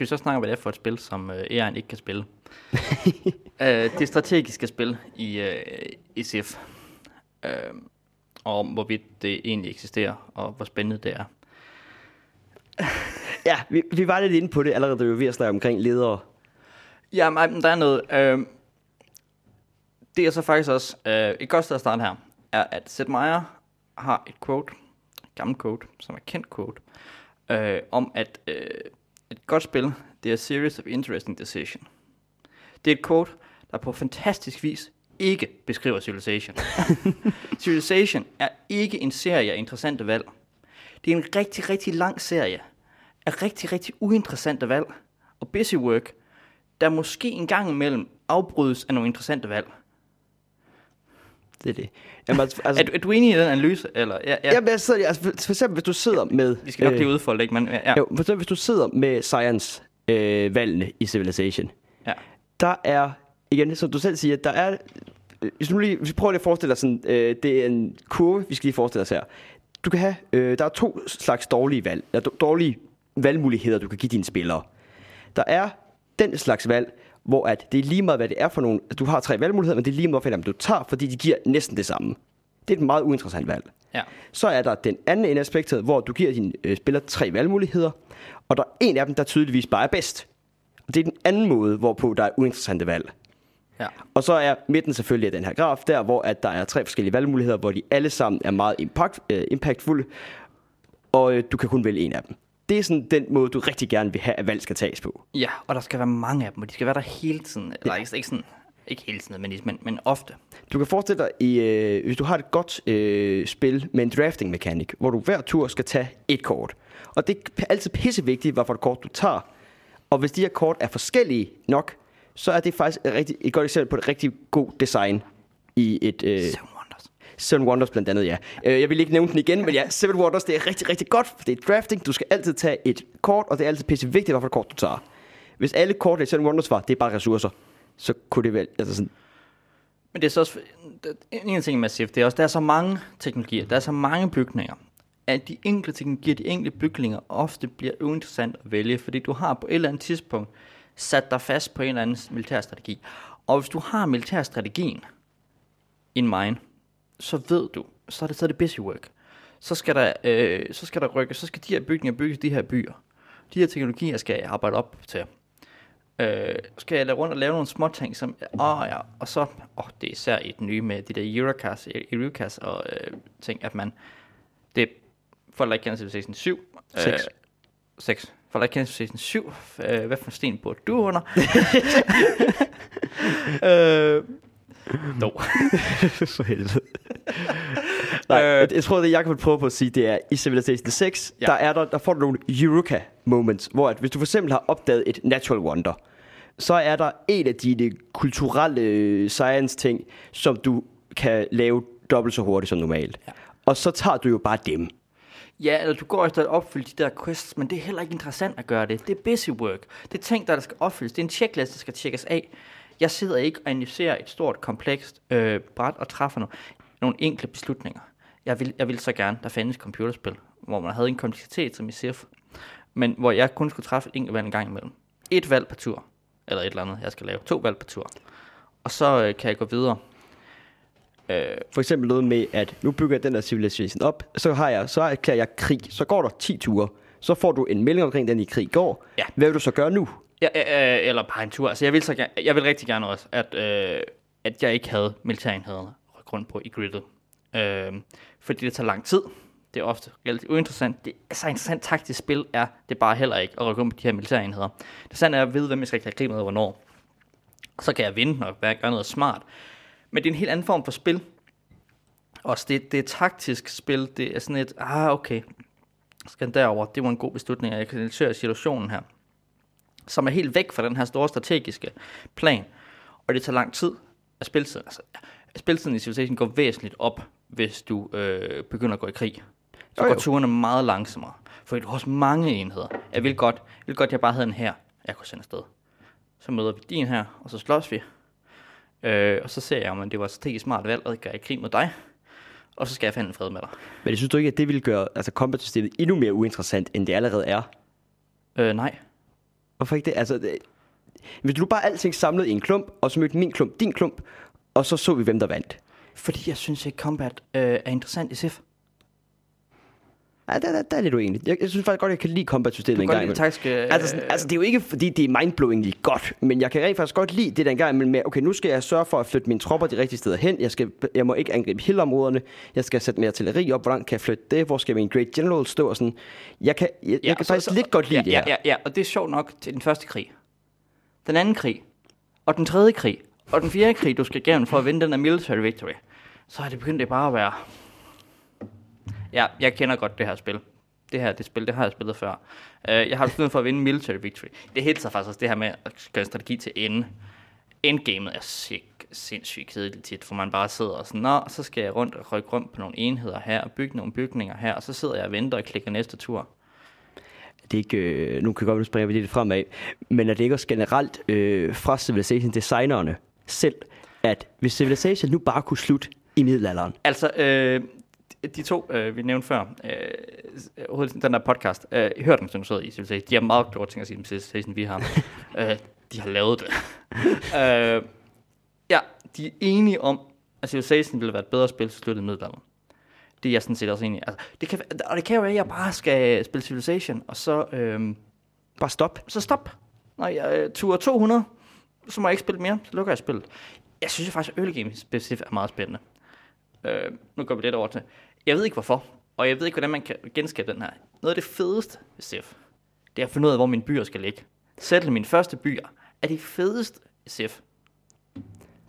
Skal vi så snakke om, hvad det er for et spil, som øh, AI'en ikke kan spille? øh, det strategiske spil i, øh, i SIF. Øh, og om hvorvidt det egentlig eksisterer, og hvor spændende det er. Ja, vi, vi var lidt inde på det allerede, da vi var ved at snakke omkring ledere. Ja, men der er noget. Øh, det er så faktisk også øh, et godt sted at starte her, er at Seth Meyer har et quote, et gammelt quote, som er kendt quote, øh, om at øh, et godt spil, det er a series of interesting decision. Det er et quote, der på fantastisk vis ikke beskriver Civilization. Civilization er ikke en serie af interessante valg. Det er en rigtig, rigtig lang serie af rigtig, rigtig uinteressante valg og busy work, der måske en gang imellem afbrydes af nogle interessante valg. Det er det. Jamen, altså, Er, altså, du- er du enig i den analyse? Eller? Ja, ja. Jamen, jeg sidder, altså, for eksempel, hvis du sidder med... Vi skal nok lige udfolde det, ikke? Men, ja, ja. Jo, for eksempel, hvis du sidder med science-valgene øh, i Civilization, ja. der er, igen, som du selv siger, der er, øh, hvis, nu lige, hvis vi prøver lige at forestille dig sådan, øh, det er en kurve, vi skal lige forestille os her. Du kan have, øh, der er to slags dårlige valg, er dårlige valgmuligheder, du kan give dine spillere. Der er den slags valg, hvor at det er lige meget, hvad det er for nogle, du har tre valgmuligheder, men det er lige meget, hvad du tager, fordi de giver næsten det samme. Det er et meget uinteressant valg. ja. Så er der den anden ende af spektret, hvor du giver dine øh, spillere tre valgmuligheder, og der er en af dem, der tydeligvis bare er bedst. Og det er den anden måde, hvorpå der er uinteressante valg. ja. Og så er midten selvfølgelig af den her graf, der hvor at der er tre forskellige valgmuligheder, hvor de alle sammen er meget impact, øh, impactfulde, og øh, du kan kun vælge en af dem. Det er sådan den måde, du rigtig gerne vil have, at valg skal tages på. Ja, og der skal være mange af dem, og de skal være der hele tiden. Eller ikke, ikke sådan, Ikke hele tiden, men, men, men ofte. Du kan forestille dig, i, øh, hvis du har et godt øh, spil med en drafting mekanik, hvor du hver tur skal tage et kort. Og det er altid pissevigtigt, hvad for et kort du tager. Og hvis de her kort er forskellige nok, så er det faktisk et, rigtig, et godt eksempel på et rigtig god design i et... Øh. Seven Wonders blandt andet, ja. Øh, Jeg vil ikke nævne den igen, men ja, Seven Wonders, det er rigtig, rigtig godt, for det er drafting. Du skal altid tage et kort, og det er altid pisse vigtigt, hvad for et kort du tager. Hvis alle kort i Seven Wonders var, det er bare ressourcer, så kunne det vel, altså sådan, Men det er så også, en ting med SIF, det er også, der er så mange teknologier, der er så mange bygninger, at de enkelte teknologier, de enkelte bygninger, ofte bliver uinteressant at vælge, fordi du har på et eller andet tidspunkt sat dig fast på en eller anden militærstrategi. Og hvis du har militærstrategien in mind, så ved du, så er det, så er det busy work. Så skal der, øh, så skal der rykke, så skal de her bygninger bygges i de her byer. De her teknologier skal jeg arbejde op til. Øh, skal jeg lade rundt og lave nogle små ting, som, åh ja, og så, åh, det er især i den nye med de der Eurocast, Eurocast og øh, ting, at man, det er, for at ikke kender Civilization 7, Seks. 6, for at ikke kender Civilization 7, øh, hvad for en sten burde du under? øh, no. For helvede. Nej, Øh. jeg tror, det jeg kan prøve på at sige, det er, i Civilization 6, Ja. der, er der, der får du nogle Eureka moments, hvor at, hvis du for eksempel har opdaget et natural wonder, så er der en af dine kulturelle øh, science ting, som du kan lave dobbelt så hurtigt som normalt. Ja. Og så tager du jo bare dem. Ja, eller du går efter at opfylde de der quests, men det er heller ikke interessant at gøre det. Det er busy work. Det er ting, der, der skal opfyldes. Det er en checklist, der skal tjekkes af. Jeg sidder ikke og analyserer et stort, komplekst øh, bræt og træffer nogle, nogle enkle beslutninger. Jeg vil, jeg vil så gerne, der findes computerspil, hvor man havde en kompleksitet som i Civ, men hvor jeg kun skulle træffe et enkelt valg en gang imellem. Et valg per tur, eller et eller andet, jeg skal lave. To valg per tur. Og så øh, kan jeg gå videre. Øh, For eksempel noget med, at nu bygger jeg den der civilization op, så, har jeg, så erklærer jeg krig. Så går der 10 ture. Så får du en melding omkring den i krig går. Ja. Hvad vil du så gøre nu? Ja, øh, eller bare en tur. Altså, jeg vil, så gerne, jeg vil rigtig gerne også, at, øh, at jeg ikke havde militærenheder grund rundt på i gridet. Øh, fordi det tager lang tid. Det er ofte relativt uinteressant. Det er så interessant taktisk spil er det bare heller ikke at rykke rundt på de her militærenheder. Det sande er at vide, hvem jeg skal have krig med og hvornår. Så kan jeg vinde og være- gøre noget smart. Men det er en helt anden form for spil. Også det, det er taktisk spil. Det er sådan et, ah okay, skal den derover. Det var en god beslutning, og jeg kan analysere situationen her som er helt væk fra den her store strategiske plan. Og det tager lang tid at spilletiden. Altså, spilletiden i Civilization går væsentligt op, hvis du øh, begynder at gå i krig. Så Jo, går turene meget langsommere. For du har også mange enheder. Jeg vil godt, jeg vil godt, at jeg bare havde en her, jeg kunne sende afsted. Så møder vi din her, og så slås vi. Øh, og så ser jeg, om det var et strategisk smart valg at gøre i krig med dig. Og så skal jeg finde fred med dig. Men jeg synes du ikke, at det ville gøre altså combat-systemet endnu mere uinteressant, end det allerede er? Øh, nej. Hvorfor ikke det? Altså, det, hvis du bare alting samlede i en klump, og så mødte min klump, din klump, og så så vi, hvem der vandt. Fordi jeg synes ikke, combat øh, er interessant i Civ. Ja, der, der, der er lidt uenig. Jeg, jeg synes faktisk godt, jeg kan lide combat-systemet en gang imellem. taktiske... Altså, sådan, altså, det er jo ikke, fordi det er mindblowingly godt, men jeg kan rent faktisk godt lide det der en gang imellem med, okay, nu skal jeg sørge for at flytte mine tropper de rigtige steder hen. Jeg, skal, jeg må ikke angribe hildområderne. Jeg skal sætte mere artilleri op. Hvordan kan jeg flytte det? Hvor skal min Great General stå? Og sådan. Jeg kan, jeg, jeg kan så- faktisk så- lidt godt lide ja, det her. Ja, ja, ja, og det er sjovt nok til den første krig. Den anden krig. Og den tredje krig. Og den fjerde krig, du skal igennem for at vinde den her military victory. Så er det begyndt det bare at være... Ja, jeg kender godt det her spil. Det her det spil, det har jeg spillet før. Uh, jeg har besluttet for at vinde military victory. Det hele sig faktisk også det her med at gøre en strategi til ende. Endgamet er sik, sindssygt kedeligt tit, for man bare sidder og sådan, nå, så skal jeg rundt og rykke rundt på nogle enheder her, og bygge nogle bygninger her, og så sidder jeg og venter og klikker næste tur. det er ikke, øh, nu kan jeg godt springe vi lidt fremad, men er det ikke også generelt øh, fra Civilization designerne selv, at hvis Civilization nu bare kunne slutte i middelalderen, Altså, øh, de to, øh, vi nævnte før, øh, den der podcast, øh, hør dem, som du sidder i Civilization. De har meget klogere ting at sige om Civilization, vi har. øh, de har lavet det. øh, ja, de er enige om, at Civilization ville være et bedre spil til sluttet i middelalderen. Det er jeg sådan set også enig i. Altså, det kan, og det kan jo være, at jeg bare skal spille Civilization, og så, øh, bare stop. så stop. Når jeg øh, turer 200, så må jeg ikke spille mere, så lukker jeg spillet. Jeg synes faktisk, at early game specifikt er meget spændende. Øh, nu går vi lidt over til. Jeg ved ikke hvorfor, og jeg ved ikke, hvordan man kan genskabe den her. Noget af det fedeste ved Civ, det er at finde ud af, hvor mine byer skal ligge. Sætte mine første byer er de fedeste Civ.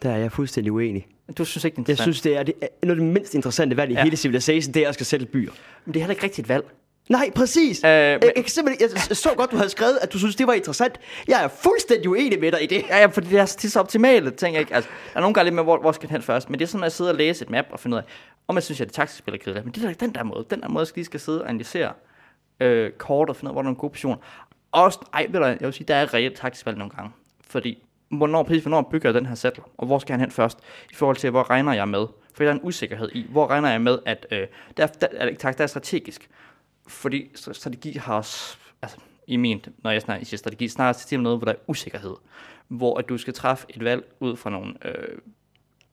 Der er jeg fuldstændig uenig. Du synes ikke, det er Jeg synes, det er det, noget af det mindst interessante valg i ja. hele Civilization, det er at skal sætte byer. Men det er heller ikke rigtigt et valg. Nej, præcis. Øh, men- jeg, simpelthen, jeg så godt, du havde skrevet, at du synes, det var interessant. Jeg er fuldstændig uenig med dig i det. Ja, ja, fordi det er, de er så optimale ting, ikke? Altså, der er nogle gange lidt med, hvor, hvor skal den hen først, men det er sådan, at jeg sidder og læser et map og finder ud af, om jeg synes, at det taktiske spil er kedeligt. Men det er den der måde, den der måde, jeg lige skal sidde og analysere øh, kort og finde ud af, hvor der er nogle gode positioner. Også, ej, ved du, jeg vil sige, der er reelt taktisk valg nogle gange. Fordi, hvornår, præcis, hvornår bygger jeg den her settler, og hvor skal han hen først, i forhold til, hvor regner jeg med? For der er en usikkerhed i, hvor regner jeg med, at øh, der, der, er, ikke tak, der er strategisk. Fordi st- strategi har også, altså i min, når jeg snakker, siger strategi, snarere til noget, hvor der er usikkerhed. Hvor at du skal træffe et valg ud fra nogle øh,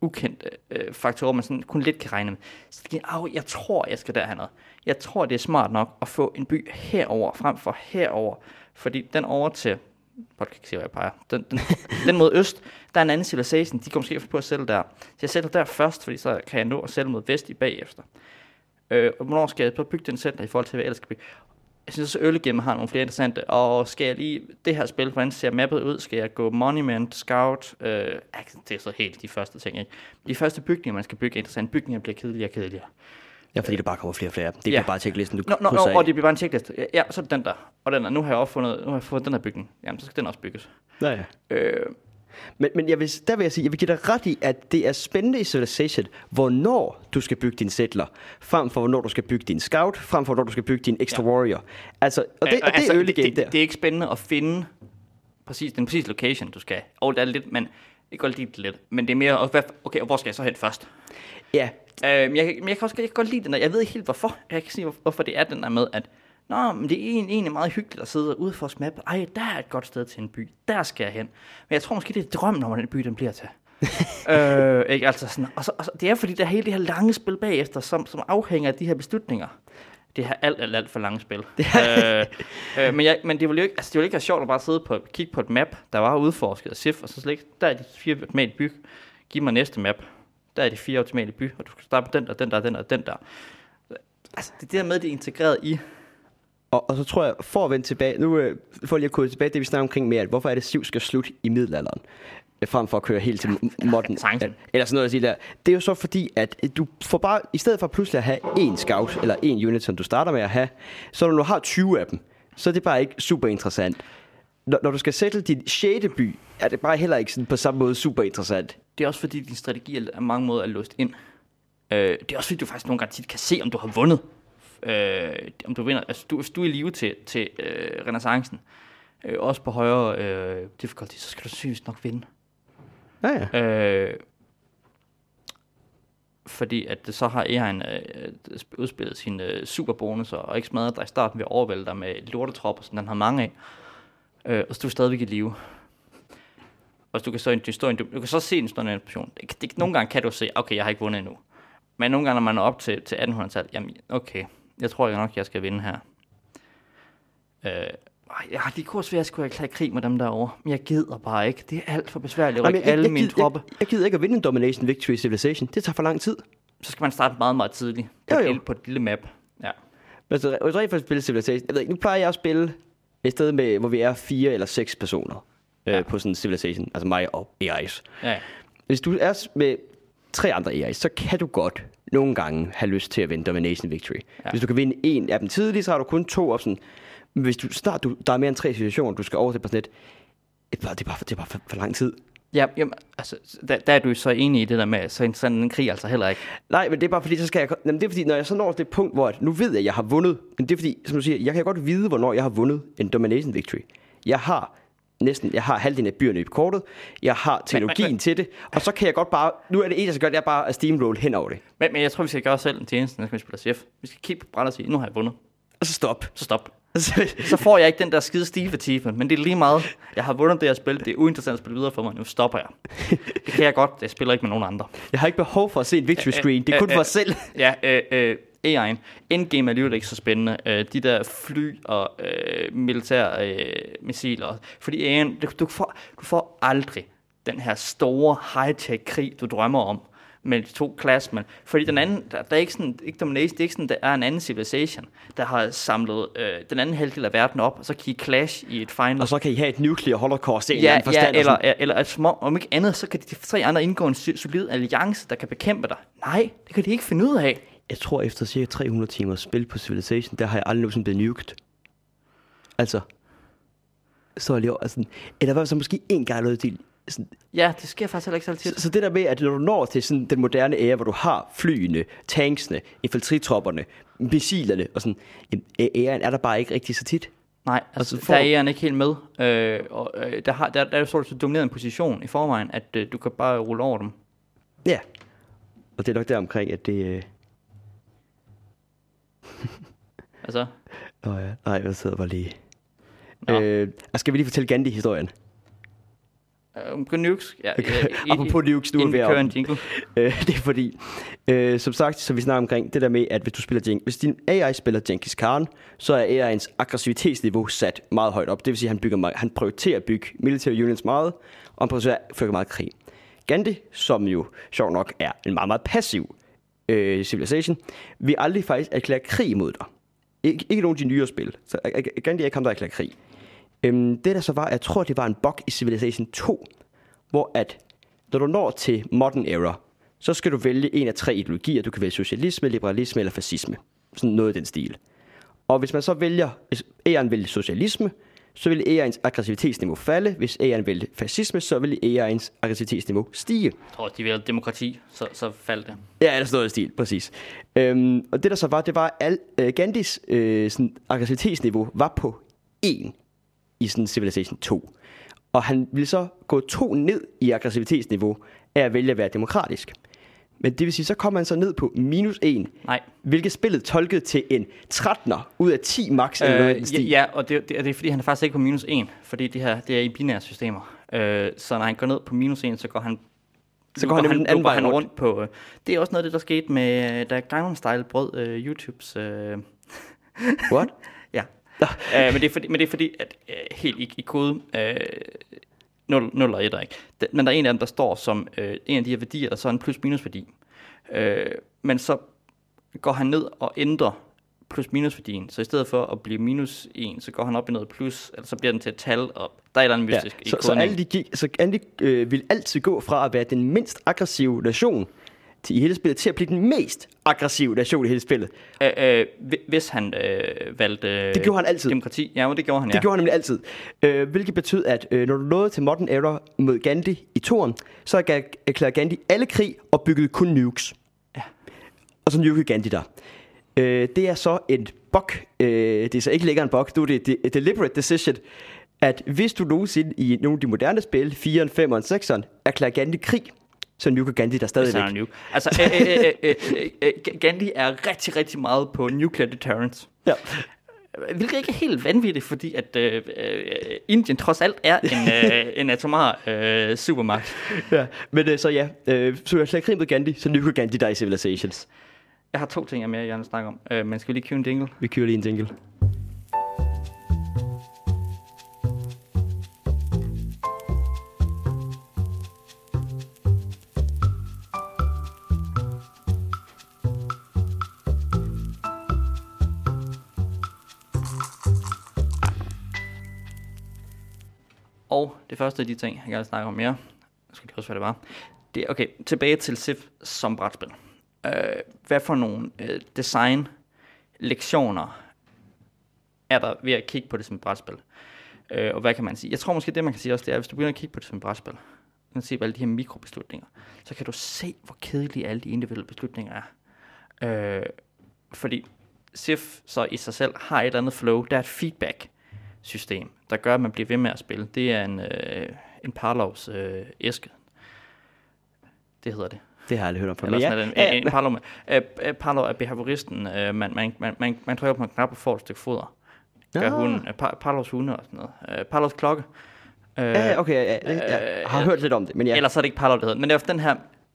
ukendte øh, faktorer, man sådan kun lidt kan regne med. Så det giver, jeg tror, jeg skal derhen. Jeg tror, det er smart nok at få en by herover frem for herover. Fordi den over til, folk kan ikke se, hvad jeg peger, den, den, den mod øst, der er en anden civilization, de kommer måske på at sælge der. Så jeg sætter der først, fordi så kan jeg nå at sælge mod vest i bagefter. Øh, og hvornår skal jeg så bygge den center i forhold til, hvad jeg ellers skal bygge? Jeg synes også, Early Game har nogle flere interessante. Og skal jeg lige det her spil, hvordan ser mappet ud? Skal jeg gå Monument, Scout? Øh, det er så helt de første ting, ikke? De første bygninger, man skal bygge, er interessant. Bygninger bliver kedeligere og kedeligere. Ja, fordi der bare kommer flere og flere. Det Ja. bliver bare checklisten, du krydser af. og det bliver bare en checkliste. Ja, Ja, så er det den der. Og den der. Nu har jeg opfundet, nu har jeg fået den her bygning. Jamen, så skal den også bygges. Ja, ja. Øh, Men, men jeg vil, der vil jeg sige, jeg vil give dig ret i, at det er spændende i Civilization, hvornår du skal bygge din settler, frem for hvornår du skal bygge din scout, frem for hvornår du skal bygge din extra Ja. warrior. Altså, og det, og det altså, er early det, game det, der. det, er ikke spændende at finde præcis, den præcis location, du skal. Og det er lidt, men jeg kan godt lide det lidt. Men det er mere, okay, og hvor skal jeg så hen først? Ja, Øh, men, jeg, men jeg kan også jeg kan godt lide den der. Jeg ved ikke helt hvorfor. Jeg kan sige, hvor- hvorfor det er den der med, at Nå, men det er egentlig, meget hyggeligt at sidde ude for map. Ej, der er et godt sted til en by. Der skal jeg hen. Men jeg tror måske, det er drømmen om, at den by, den bliver til. øh, ikke? Altså sådan, og så, og så, det er fordi, der er hele det her lange spil bagefter, som, som afhænger af de her beslutninger. Det her alt, alt, alt for lange spil. øh, øh, men, jeg, men det ville jo ikke, altså, det ville ikke være sjovt at bare sidde på, kigge på et map, der var udforsket af SIF, og så slet ikke, der er de fire optimale by. Giv mig næste map. Der er de fire optimale by, og du skal starte på den der, den der, den der, den der. Altså, det der med, det er integreret i og, og så tror jeg, for at vende tilbage, nu øh, jeg lige at kode tilbage, det vi snakker omkring med, at hvorfor er det Siv skal slutte i middelalderen, øh, frem for at køre helt til modden. Sagtens. Eller sådan noget at sige der. Det er jo så fordi, at øh, du får bare, i stedet for pludselig at have én scout, eller én unit, som du starter med at have, så når du har 20 af dem, så er det bare ikke super interessant. Når, når du skal sætte din 6. by, er det bare heller ikke sådan på samme måde super interessant. Det er også fordi, din strategi er mange måder er låst ind. Øh, det er også fordi, du faktisk nogle gange tit kan se, om du har vundet. Øh, om du vinder. Altså, du, hvis du er i live til, til øh, renaissancen, øh, også på højere øh, difficulty, så skal du sandsynligvis nok vinde. Ja, ja. Øh, fordi at det så har Ehan øh, udspillet sine øh, superbonusser, og ikke smadret dig i starten ved at overvælde dig med lortetropper, som den har mange af. Øh, og så er du stadigvæk i live. Og du kan så, du, stå, du, du kan så se en sådan position. Det, det, nogle gange kan du se, okay, jeg har ikke vundet endnu. Men nogle gange, når man er op til, til 1800-tallet, jamen, okay, jeg tror nok, jeg skal vinde her. Øh, jeg har lige kurs ved, at jeg skulle have krig med dem derovre, men jeg gider bare ikke. Det er alt for besværligt at rykke alle mine gider, tropper. jeg, jeg gider ikke at vinde en domination victory Civilization. Det tager for lang tid. så skal man starte meget, meget tidligt på, Jo, et, jo. lille, på et lille map. Ja. Men så hvis jeg for at spille Civilization, jeg ved ikke, nu plejer jeg at spille et sted, med, hvor vi er fire eller seks personer ja. Ja. øh, på sådan en Civilization, altså mig og AI's. ja. Hvis du er med tre andre AI's, så kan du godt nogle gange have lyst til at vinde Domination Victory. Ja. Hvis du kan vinde en af dem tidligt, så har du kun to op sådan. Men hvis du snart du, der er mere end tre situationer, du skal over til på sådan et, det er bare, det er bare, det er bare for, for lang tid. Ja, jamen, altså, der, der er du så enig i det der med, så interessant er en krig altså heller ikke. Nej, men det er bare fordi, så skal jeg... Jamen, det er fordi, når jeg så når til det punkt, hvor at, nu ved jeg, at jeg har vundet. Men det er fordi, som du siger, jeg kan godt vide, hvornår jeg har vundet en domination victory. Jeg har næsten, jeg har halvdelen af byerne i kortet. Jeg har teknologien men- til det. Og så kan jeg godt bare... Nu er det eneste, jeg skal gøre, det er bare at steamroll hen over det. Men, men jeg tror, vi skal gøre os selv en tjeneste, når vi spiller chef. Vi skal kigge på brættet og sige, nu har jeg vundet. Og så stop. Så stop. Så- får jeg ikke den der skide stive men det er lige meget. Jeg har vundet det her spil, det er uinteressant at spille videre for mig, nu stopper jeg. Det kan jeg godt, jeg spiller ikke med nogen andre. jeg har ikke behov for at se en victory screen. Det er øh, kun øh, for os selv. Ja, øh, øh, AI'en. Endgame er alligevel ikke så spændende. Øh, de der fly og øh, militære øh, missiler. Fordi AI'en, du, du, får, du får aldrig den her store high-tech krig, du drømmer om, med de to classmen. Fordi den anden, der, der er ikke sådan, ikke domination, det er ikke sådan, der er en anden civilization, der har samlet øh, den anden halvdel af verden op, og så kan I clash i et final. Og så kan I have et nuclear holocaust i en eller Ja, anden forstand. ja eller, eller at som om, ikke andet, så kan de tre andre indgå en solid alliance, der kan bekæmpe dig. Nej, det kan de ikke finde ud af. Jeg tror, efter cirka 300 timer spil på Civilization, der har jeg aldrig nogensinde blevet nuked. Altså, så er det jo, altså, eller hvad så måske en gang noget stil. Sådan, Ja, det sker faktisk heller ikke så tit. så, så det der med, at når du når til sådan den moderne æra, hvor du har flyene, tanksene, infanteritropperne, missilerne og sådan, jamen, æ- æraen er der bare ikke rigtig så tit. Nej, altså, Altså, der er æren ikke helt med. Øh, og, øh, der, har, der, der er så så domineret en position i forvejen, at øh, du kan bare rulle over dem. Ja. Og det er nok der omkring, at det... Øh... Altså, Nå ja, nej, jeg sidder bare lige... Nå. Øh, skal vi lige fortælle Gandhi-historien? um, nukes. Ja, Okay. øh, i- Apropos nukes, nu er vi jingle. Øh, det er fordi, øh, som sagt, så vi snakker omkring det der med, at hvis du spiller Gen- hvis din AI spiller Genghis Khan, så er AI'ens aggressivitetsniveau sat meget højt op. Det vil sige, at han, bygger meget, han prioriterer at bygge military units meget, og han prioriterer at føre meget krig. Gandhi, som jo sjov nok er en meget, meget passiv øh, civilization, vil aldrig faktisk erklære krig mod dig. Ik- ikke nogen af de nyere spil. Så øh, øh, Gandhi ikke kom der erklære krig. Øhm, det der så var, jeg tror, det var en bug i Civilization 2, hvor at når du når til modern era, så skal du vælge en af tre ideologier. Du kan vælge socialisme, liberalisme eller fascisme. Sådan noget i den stil. Og hvis man så vælger, hvis AI'en vælger socialisme, så vil AI'ens aggressivitetsniveau falde. Hvis AI'en vælger fascisme, så vil AI'ens aggressivitetsniveau stige. Jeg tror, de vil demokrati, så, så faldt det. Ja, eller sådan noget i stil, præcis. Øhm, og det der så var, det var, at øh, Gandhis øh, sådan, aggressivitetsniveau var på 1 i sådan Civilization 2. Og han ville så gå to ned i aggressivitetsniveau af at vælge at være demokratisk. Men det vil sige, så kom han så ned på minus 1, Nej. hvilket spillet tolkede til en 13'er ud af 10 max. Øh, ja, ja, og det, det, det er fordi, han er faktisk ikke på minus 1, fordi det her det er i binære systemer. Øh, så når han går ned på minus 1, så går han Så går han den anden vej han rundt. rundt på... Øh, det er også noget af det, der skete med, da Gangnam Style brød øh, YouTubes... Øh, What? ja. øh, men, det er fordi, men det er fordi, at øh, helt i, i kode... Øh, 0, 0 og 1 ikke. Men der er en af dem, der står som øh, en af de her værdier, der så er en plus-minus værdi. Øh, men så går han ned og ændrer plus-minus værdien. Så i stedet for at blive minus 1, så går han op i noget plus, eller så bliver den til et tal, og der er et eller andet Ja, mystisk i så, så, kodningen. alle de gik, så Gandhi øh, vil altid gå fra at være den mindst aggressive nation til, i hele spillet til at blive den mest aggressive nation i hele spillet. Øh, øh, hvi- hvis han øh, valgte øh, Det gjorde han altid. demokrati. Ja, men det gjorde han, Det ja. gjorde han nemlig altid. Øh, hvilket betød, at øh, når du nåede til Modern Era mod Gandhi i toren, så erklæ- erklærede Gandhi alle krig og byggede kun nukes. Ja. Og så nukede Gandhi der. Øh, det er så en bug. Øh, det er så ikke længere en bug. Nu er det et deliberate decision, at hvis du nogensinde i nogle af de moderne spil, 4'eren, 5'eren, 6'eren, erklærer Gandhi krig, så nuker Gandhi der stadigvæk. han er nuke. Altså, øh, øh, øh, øh, øh, øh, Gandhi er rigtig, rigtig meget på nuclear deterrence. Ja. Hvilket ikke er helt vanvittigt, fordi at øh, øh, Indien trods alt er en, øh, en atomar øh, supermagt. ja. Men øh, så ja, øh, så erklærer krig mod Gandhi, så nuker Gandhi der i Civilizations. Jeg har to ting, jeg mere gerne snakke om. Øh, men skal vi lige købe en jingle? Vi kører lige en jingle. Det første af de ting, jeg gerne vil snakke om mere, jeg skal lige også, hvad det var. Det okay, tilbage til SIF som brætspil. Øh, hvad for nogle øh, design-lektioner er der ved at kigge på det som et brætspil? Øh, og hvad kan man sige? Jeg tror måske, det man kan sige også, det er, at hvis du begynder at kigge på det som et brætspil, kan se på alle de her mikrobeslutninger, så kan du se, hvor kedelige alle de individuelle beslutninger er. Øh, fordi SIF så i sig selv har et andet flow, der er et feedback system, der gør, at man bliver ved med at spille. Det er en, øh, en Parlovs øh, æske. Det hedder det. Det har jeg aldrig hørt om før. Eller sådan ja, ja, En, en Parlov, øh, øh, Parlov er behavioristen. Øh, man, man, man, man, man trykker på en knap og får et stykke foder. Gør Ah. hunden. Øh, par, Parlovs hunde og sådan noget. Øh, Parlovs klokke. Øh, Ja, okay, ja, ja, ja, jeg har hørt lidt om det, men ja. Ellers er det ikke Parlov, det hedder. Men det er den her,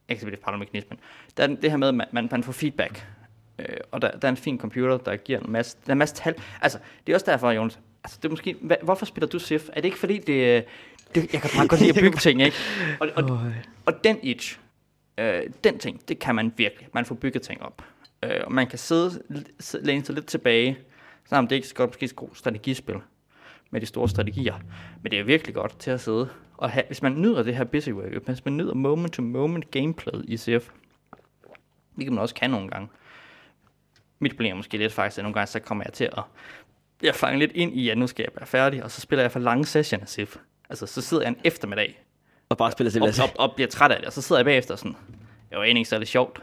ikke det Parlov-mekanismen. Der er den- det her med, at man, man, man får feedback. Øh, og der, der er en fin computer, der giver en masse, der er en masse tal. Altså, det er også derfor, Jonas. Altså, det er måske, hvad, hvorfor spiller du Civ? Er det ikke fordi, det, det jeg kan bare godt lide at bygge ting, ikke? Og, og, og den itch, Øh, den ting, det kan man virkelig. Man får bygget ting op. Øh, og man kan sidde, sidde læne sig lidt tilbage, selvom det ikke skal måske et godt strategispil med de store strategier. Men det er virkelig godt til at sidde og have, hvis man nyder det her busy work, hvis man nyder moment-to-moment gameplay i CF, det kan man også kan nogle gange. Mit problem er måske lidt faktisk, at nogle gange så kommer jeg til at jeg fanger lidt ind i, at nu skal jeg være færdig, og så spiller jeg for lange sessioner CF. Altså, så sidder jeg en eftermiddag Og bare spiller og, Civilization. og, og bliver træt af det, og så sidder jeg bagefter sådan, det var egentlig ikke særlig sjovt.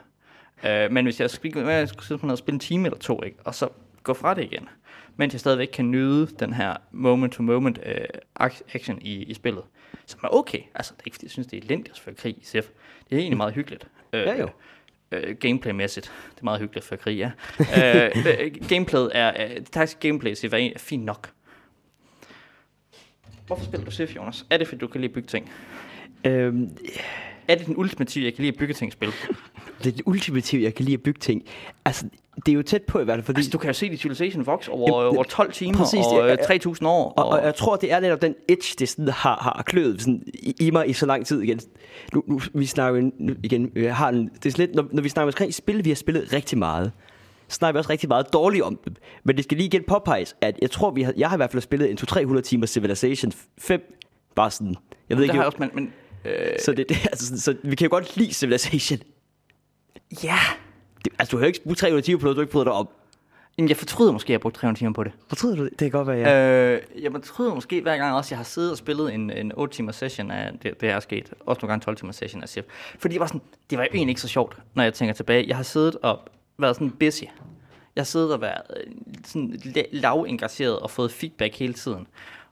Uh, men hvis jeg skulle, jeg skulle sidde på noget og spille en time eller to, ikke? og så gå fra det igen, mens jeg stadigvæk kan nyde den her moment-to-moment uh, action i, i spillet, som er okay. Altså, det er ikke fordi, jeg synes, det er elendigt at føre krig i CF. Det er egentlig meget hyggeligt. Uh, Ja, jo. Uh, gameplay-mæssigt. Det er meget hyggeligt for krig, ja. uh, uh, gameplayet er, uh, det taktiske gameplay er, fint nok. Hvorfor spiller du CF, Jonas? Er det, fordi du kan lide at bygge ting? Øhm, Er det den ultimative, jeg kan lide at bygge ting spil? det er det ultimative, jeg kan lide at bygge ting. Altså, det er jo tæt på i hvert fald, fordi... Altså, du kan jo se de Civilization Vox over, Jamen, over 12 timer præcis, og øh, ja. 3.000 år. Og, og jeg tror, det er netop den edge, det sådan har, har kløet sådan i, i mig i så lang tid igen. Nu, nu vi snakker nu igen, jeg har en, det er lidt, når, når vi snakker omkring spil, vi har spillet rigtig meget, snakker vi også rigtig meget dårligt om dem. Men det skal lige igen påpeges, at jeg tror, vi har, jeg har i hvert fald spillet en 200-300 timer Civilization 5, bare sådan, jeg ved det ikke, har jeg også, men, men øh, så, det, det, altså, så vi kan jo godt lide Civilization. ja. Det, altså, du har jo ikke brugt 300 timer på noget, du ikke bryder dig om. Jamen, jeg fortryder måske, at jeg brugte 300 timer på det. Fortryder du det? Det kan godt være, ja. Øh, jeg fortryder måske hver gang også, jeg har siddet og spillet en, en 8 timers session af, det, det er sket, også nogle gange 12 timers session af CF. Fordi det var, sådan, det var jo egentlig ikke så sjovt, når jeg tænker tilbage. Jeg har siddet og været sådan busy. Jeg har siddet og været øh, sådan la- lavengageret og fået feedback hele tiden.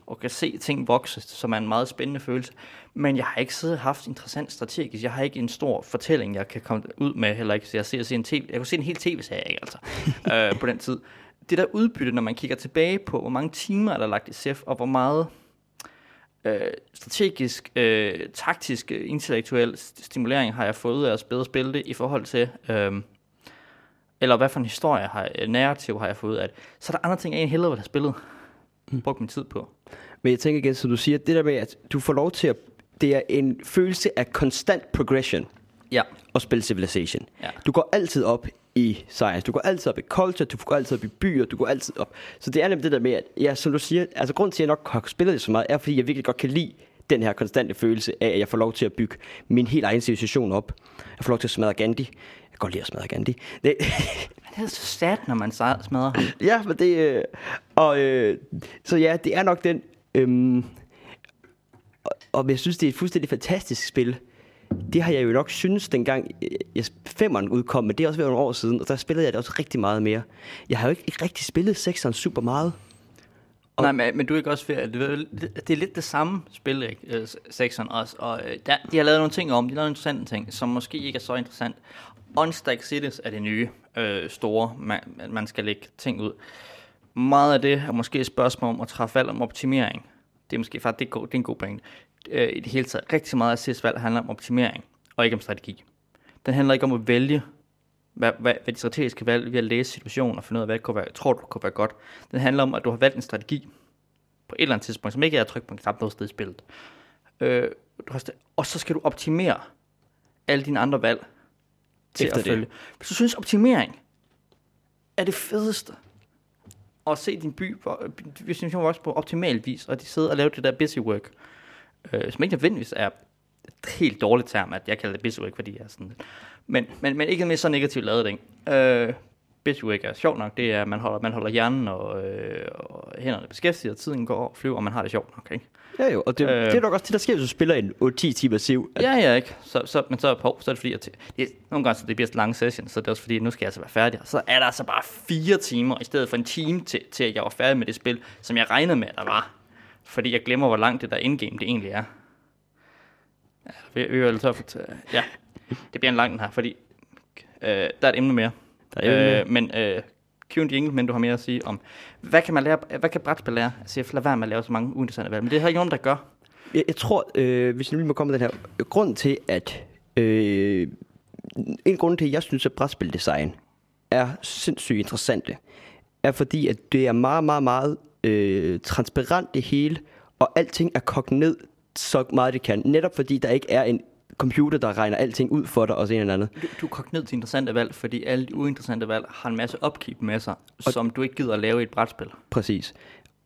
Og kan se ting vokse, som er en meget spændende følelse. Men jeg har ikke siddet og haft interessant strategisk. Jeg har ikke en stor fortælling, jeg kan komme ud med. Heller ikke. Så jeg, ser, ser en TV, jeg kunne se en hel tv-serie, altså, øh, på den tid. Det der udbytte, når man kigger tilbage på, hvor mange timer er der lagt i CEF, og hvor meget øh, strategisk, øh, taktisk, øh, intellektuel st- stimulering har jeg fået af at spille, spille det i forhold til, øh, eller hvad for en historie, har, øh, narrativ har jeg fået ud af det. Så er der andre ting, jeg egentlig hellere vil have spillet, brugt min tid på. Men jeg tænker igen, som du siger, det der med, at du får lov til at... Det er en følelse af konstant progression Ja. at spille Civilization. Ja. Du går altid op i science, du går altid op i culture, du går altid op i byer, du går altid op. Så det er nemlig det der med, at ja, som du siger, altså grund til, at jeg nok har spillet det så meget, er fordi jeg virkelig godt kan lide den her konstante følelse af, at jeg får lov til at bygge min helt egen civilisation op. Jeg får lov til at smadre Gandhi. Jeg kan godt lide at smadre Gandhi. Det, Det er så sad, når man smadrer ham. Ja, men det... Øh, og, øh, så ja, det er nok den... Øhm, og, og jeg synes, det er et fuldstændig fantastisk spil. Det har jeg jo nok synes, dengang jeg, femmeren udkom, men det er også været nogle år siden, og der spillede jeg det også rigtig meget mere. Jeg har jo ikke, ikke rigtig spillet sekseren super meget. Og, Nej, men, men du er ikke også ved, at det, er- det er lidt det samme spil, ikke? Øh, sekseren også, og øh, der, de har lavet nogle ting om, de har lavet interessante ting, som måske ikke er så interessant. Unstack Cities er det nye øh, store, man, man skal lægge ting ud. Meget af det er måske et spørgsmål om at træffe valg om optimering. Det er måske faktisk det er, god, det er en god point. Øh, I det hele taget, rigtig meget af CIS valg handler om optimering, og ikke om strategi. Den handler ikke om at vælge, hvad, hvad, hvad de strategiske valg ved at læse situationen og finde ud af, hvad det kunne være, tror du kunne være godt. Den handler om, at du har valgt en strategi på et eller andet tidspunkt, som ikke er at trykke på en knap noget sted i spillet. Øh, du har og så skal du optimere alle dine andre valg til Efter at det. følge. Hvis du synes, optimering er det fedeste, og se din by, vi øh, synes du også på optimal vis, og de sidder og laver det der busy work, øh, som ikke nødvendigvis er et helt dårligt term, at jeg kalder det busy work, fordi jeg er sådan men, men, men ikke med så negativt lavet det. Øh, busy work er sjovt nok, det er, at man holder, man holder hjernen og, øh, og hænderne beskæftiget, og tiden går og flyver, og man har det sjovt nok, ikke? Ja jo, og det, øh, det er nok også det, der sker, hvis du spiller en 8-10 timer siv. At, Ja, ja, ikke? Så, så, men så, på, så er det fordi, at det, nogle gange så det bliver så lange session, så det er også fordi, nu skal jeg altså være færdig. Og så er der altså bare fire timer, i stedet for en time til, til at jeg var færdig med det spil, som jeg regnede med, at der var. Fordi jeg glemmer, hvor langt det der indgame det egentlig er. Ja, vi, vi vil så for, ja, det bliver en lang den her, fordi øh, der er et emne mere. Der er øh, men øh, cue en jingle, men du har mere at sige om, hvad kan man lære, hvad kan brætspil lære? Altså, jeg lade være med at lave så mange uinteressante valg, men det har ikke nogen, der gør. Jeg, jeg tror, øh, hvis jeg lige må komme med den her, grund til, at øh, en grund til, at jeg synes, at brætspildesign er sindssygt interessante, er fordi, at det er meget, meget, meget øh, transparent det hele, og alting er kogt ned så meget det kan. Netop fordi der ikke er en computer, der regner alting ud for dig, og så en eller andet. Du, du er kogt ned til interessante valg, fordi alle de uinteressante valg har en masse upkeep med sig, og som du ikke gider at lave i et brætspil. Præcis.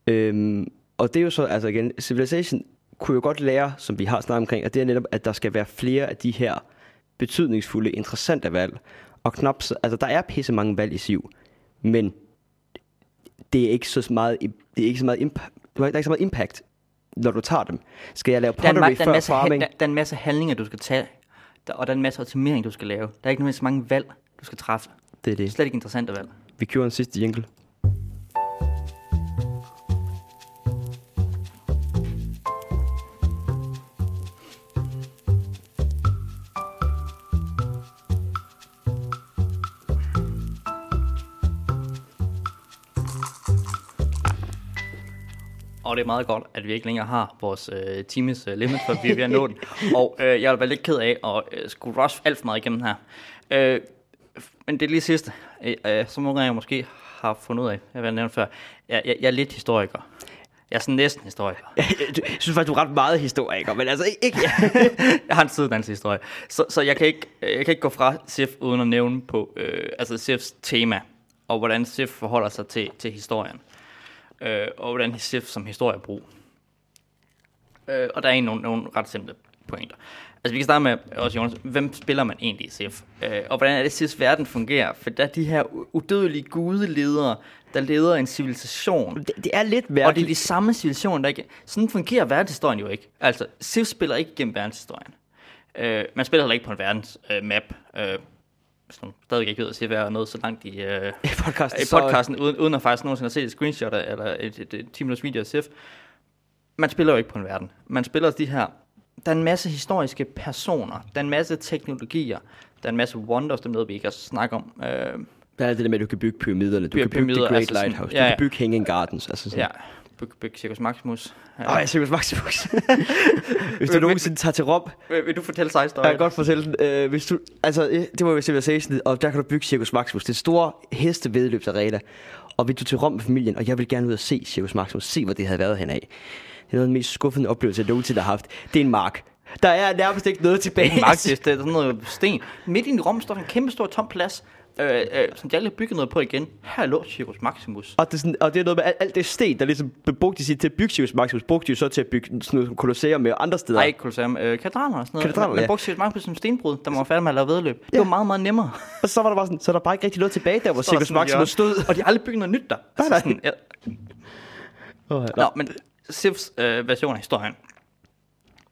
Øhm, og det er jo så, altså igen, Civilization kunne jo godt lære, som vi har snakket omkring, at det er netop, at der skal være flere af de her betydningsfulde, interessante valg. Og knap så, altså der er pisse mange valg i SIV, men det er ikke så meget, det er ikke så meget impact, der er ikke så meget impact, når du tager dem. Skal jeg lave er, pottery der, er før masse, farming? der, der er en masse handlinger, du skal tage, der, og der er en masse optimering, du skal lave. Der er ikke nødvendigvis så mange valg, du skal træffe. Det er Det er det. slet ikke interessante valg. Vi kører en sidste jingle. Og det er meget godt, at vi ikke længere har vores øh, times øh, limit, for vi er ved at nå den. Og øh, jeg er være lidt ked af at øh, skulle rush alt for meget igennem her. Øh, men det er lige sidste, øh, øh, som nogle af jer måske har fundet ud af, jeg vil nævne før. Jeg, jeg, jeg er lidt historiker. Jeg er sådan næsten historiker. Jeg synes faktisk, du er ret meget historiker, men altså ikke... jeg har en sidedanshistorie. Så, så jeg, kan ikke, jeg kan ikke gå fra SIF uden at nævne på øh, altså SIFs tema, og hvordan SIF forholder sig til, til historien. Øh, og hvordan SIF som historiebrug. Øh, og der er en nogle, nogle ret simple pointer. Altså vi kan starte med også Jonas, hvem spiller man egentlig i SIF? Øh, og hvordan er det SIFs verden fungerer? For der er de her udødelige gudeledere, der leder en civilisation. Det, det er lidt Og det er de samme civilisationer, der ikke... Sådan fungerer verdenshistorien jo ikke. Altså, Civ spiller ikke gennem verdenshistorien. Øh, man spiller heller ikke på en verdensmap. Øh, map, øh, som stadig ikke ved at sige, at noget så langt i, øh, I podcasten, i podcasten, uden, uden at faktisk nogensinde have set et screenshot af- eller et, et, et 10 minutters video af Civ. Man spiller jo ikke på en verden. Man spiller de her... Der er en masse historiske personer. Der er en masse teknologier. Der er en masse wonders, dem noget vi ikke har snakket om. Øh, Der er det der med, at du kan bygge pyramiderne. Du kan bygge The Great altså sådan- Lighthouse. ja, Du ja. kan bygge Hanging Gardens. Altså sådan. ja, bygge byg Circus Maximus. Øh, Ej, Circus Maximus. Hvis du nogensinde tager til Rom, vil, vil du fortælle sig jeg historien? kan godt fortælle den. Øh, hvis du, altså, øh, det var jo Civilization, og der kan du bygge Circus Maximus. Det store hestevedløbsarena. Og vil du til Rom med familien, og jeg vil gerne ud og se Circus Maximus, se hvor det havde været henad. Det er noget af den mest skuffende oplevelse, jeg nogensinde har haft. Det er en mark. Der er nærmest ikke noget tilbage. Ikke mark, det er sådan noget sten. Midt i en rum står der en kæmpe stor tom plads, øh, øh, som de aldrig har bygget noget på igen. Her lå Circus Maximus. Og det, er sådan, og det er noget med alt, alt det sten, der ligesom blev brugt i sit til at bygge Circus Maximus, brugte de så til at bygge sådan noget som Colosseum med andre steder. Nej, ikke Colosseum. Øh, katedraler og sådan noget. Katedraler, man, man ja. brugte Circus Maximus som stenbrud, da man var færdig med at lave vedløb. Det Ja. var meget, meget nemmere. Og så var der bare sådan, så er der bare ikke rigtig noget tilbage der, hvor der Circus Maximus stod. Og de har aldrig bygget noget nyt der. Nej, nej. Sådan, ja. Oh, Nå, men Civs øh, version af historien.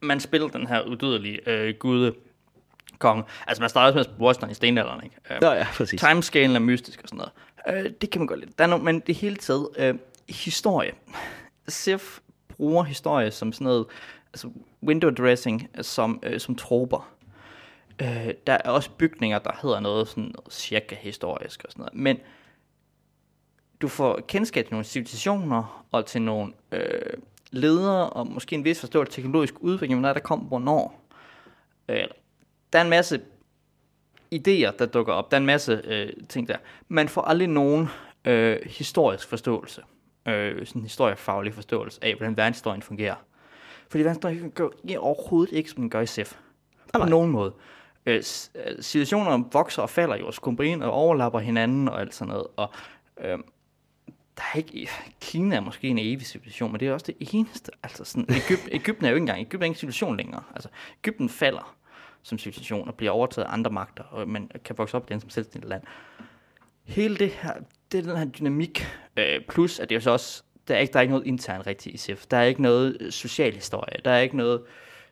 Man spiller den her udødelige øh, gude konge. Altså man starter også med at spille Washington i stenalderen, ikke? Øh, Ja, ja, præcis. Timescalen er mystisk og sådan noget. Øh, det kan man godt lide. Der er no, men det hele taget, øh, historie. Sif bruger historie som sådan noget, altså window dressing som, øh, som troper. Øh, der er også bygninger, der hedder noget sådan noget cirka historisk og sådan noget. Men du får kendskab til nogle civilisationer og til nogle øh, ledere og måske en vis forståelse af teknologisk udvikling, når der kom hvornår. Øh, der er en masse idéer, der dukker op. Der er en masse øh, ting der. Man får aldrig nogen øh, historisk forståelse. Øh, sådan en historiefaglig forståelse af, hvordan verdenshistorien fungerer. Fordi verdenshistorien gør ja, overhovedet ikke, som den gør i SIF. På nej. nogen måde. Øh, øh, situationer vokser og falder jo, og skumper ind og overlapper hinanden og alt sådan noget. Og øh, der er ikke, Kina er måske en evig civilisation, men det er også det eneste. Altså sådan, Egypt, Ægypten er jo ikke engang, Ægypten er ikke en civilisation længere. Altså, Ægypten falder som civilisation og bliver overtaget af andre magter, og man kan vokse op igen som selvstændigt land. Hele det her, det er den her dynamik, øh, plus at det er jo så også, der er ikke, der er ikke noget internt rigtigt i SIF. Der er ikke noget øh, social historie, der er ikke noget,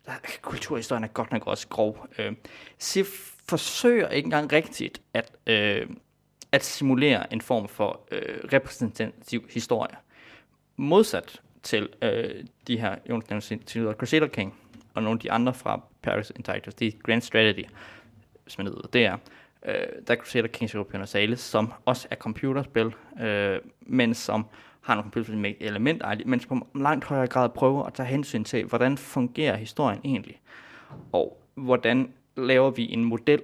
der, kulturhistorien er godt nok også grov. Øh, SIF forsøger ikke engang rigtigt at, øh, at simulere en form for øh, repræsentativ historie. Modsat til øh, de her, Jonas nævnte til Crusader King, og nogle af de andre fra Paris Interactive, det er Grand Strategy, hvis man ved, det er. Øh, der Crusader Kings European Sales, som også er computerspil, øh, men som har nogle computerspil med elementer, men som på langt højere grad prøver at tage hensyn til, hvordan fungerer historien egentlig, og hvordan laver vi en model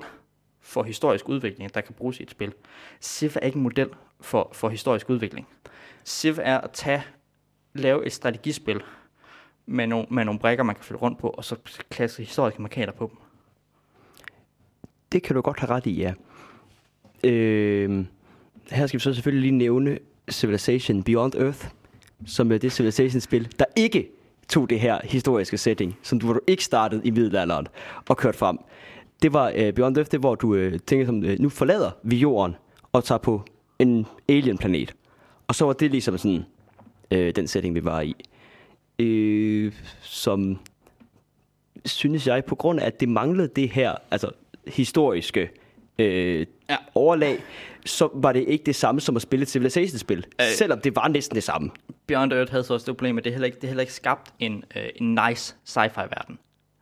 for historisk udvikling, der kan bruges i et spil. Civ er ikke en model for, for historisk udvikling. Civ er at tage, lave et strategispil med nogle, med nogle brækker, man kan flytte rundt på, og så klasse historiske markader på dem. det kan du godt have ret i, ja. Øh, her skal vi så selvfølgelig lige nævne Civilization Beyond Earth, som er det Civilization-spil, der ikke tog det her historiske setting, som du, hvor du ikke startede i middelalderen og kørte frem. Det var øh, Beyond Earth, det hvor du øh, tænker som, øh, nu forlader vi jorden og tager på en alien-planet. Og så var det ligesom sådan øh, den setting, vi var i. Uh, som synes jeg, på grund af, at det manglede det her, altså historiske øh, ja. overlag, så var det ikke det samme som at spille et Civilization-spil, øh, selvom det var næsten det samme. Beyond Earth havde så også det problem, at det heller ikke, det heller ikke skabt en, øh, en nice sci-fi-verden.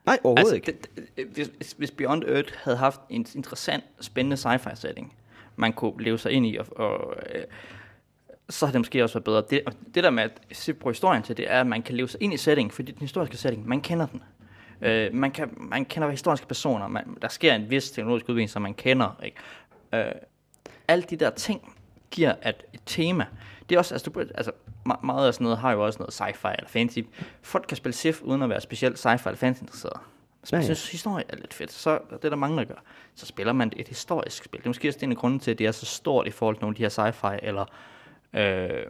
Nej, overhovedet altså, ikke. Det, det, hvis, hvis Beyond Earth havde haft en interessant, spændende sci-fi setting, man kunne leve sig ind i, og, og øh, så har det måske også været bedre. Det, det der med at se på historien til, det er, at man kan leve sig ind i setting, fordi den historiske setting, man kender den. Øh, man, kan, man kender historiske personer. Man, der sker en vis teknologisk udvikling, som man kender. Ikke? Øh, alle de der ting giver at et tema. Det er også, altså, du, altså meget af sådan noget har jo også noget sci-fi eller fantasy. Folk kan spille Civ uden at være specielt sci-fi eller fantasy interesseret. Hvis man ja, ja. synes, historie er lidt fedt, så det er der mange, der gør. Så spiller man et historisk spil. Det er måske også en af grunden til, at det er så stort i forhold til nogle af de her sci-fi eller øh,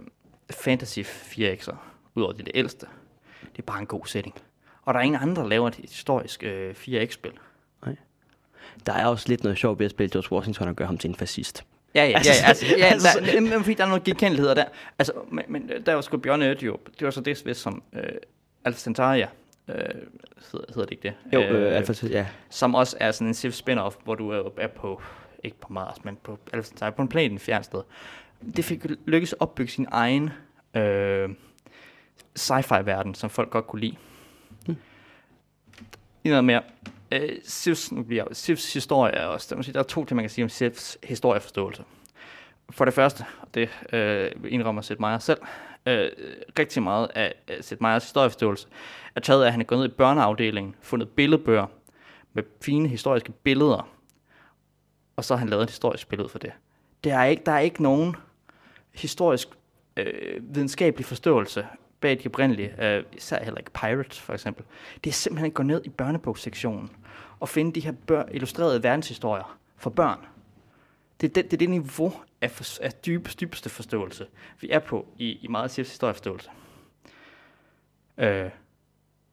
fantasy 4X'er, udover det, det ældste. Det er bare en god setting. Og der er ingen andre, der laver et historisk øh, 4X-spil. Nej. Der er også lidt noget sjovt ved at spille George Washington og gøre ham til en fascist. Ja, ja, ja, altså, ja altså, der, men, fordi der er noget genkendeligheder der. Altså, men, men der var sgu Bjørn Ødt jo, det var så det, hvis som øh, Alpha Centauri, øh, hedder, hedder det ikke det? Jo, øh, øh Alpha, ja. Som også er sådan en Civ spin-off, hvor du er, er på, ikke på Mars, men på Alpha Centauri, på en planet fjern sted. Det fik lykkes at opbygge sin egen øh, sci-fi-verden, som folk godt kunne lide. Lige noget mere. Øh, Sivs, nu bliver Sivs historie er også, der, der er to ting, man kan sige om Sivs historieforståelse. For det første, og det øh, indrømmer Seth Meyers selv, øh, rigtig meget af Seth Meyers historieforståelse er taget af, at han er gået ned i børneafdelingen, fundet billedbøger med fine historiske billeder, og så har han lavet et historisk billede for det. Der er ikke, der er ikke nogen historisk øh, videnskabelig forståelse bag de oprindelige, øh, især heller ikke Pirates for eksempel, det er simpelthen at gå ned i børnebogssektionen og finde de her bør, illustrerede verdenshistorier for børn. Det er det, det, er det niveau af, for, af dybeste, dybeste forståelse, vi er på i, i meget Sifs historieforståelse. Øh,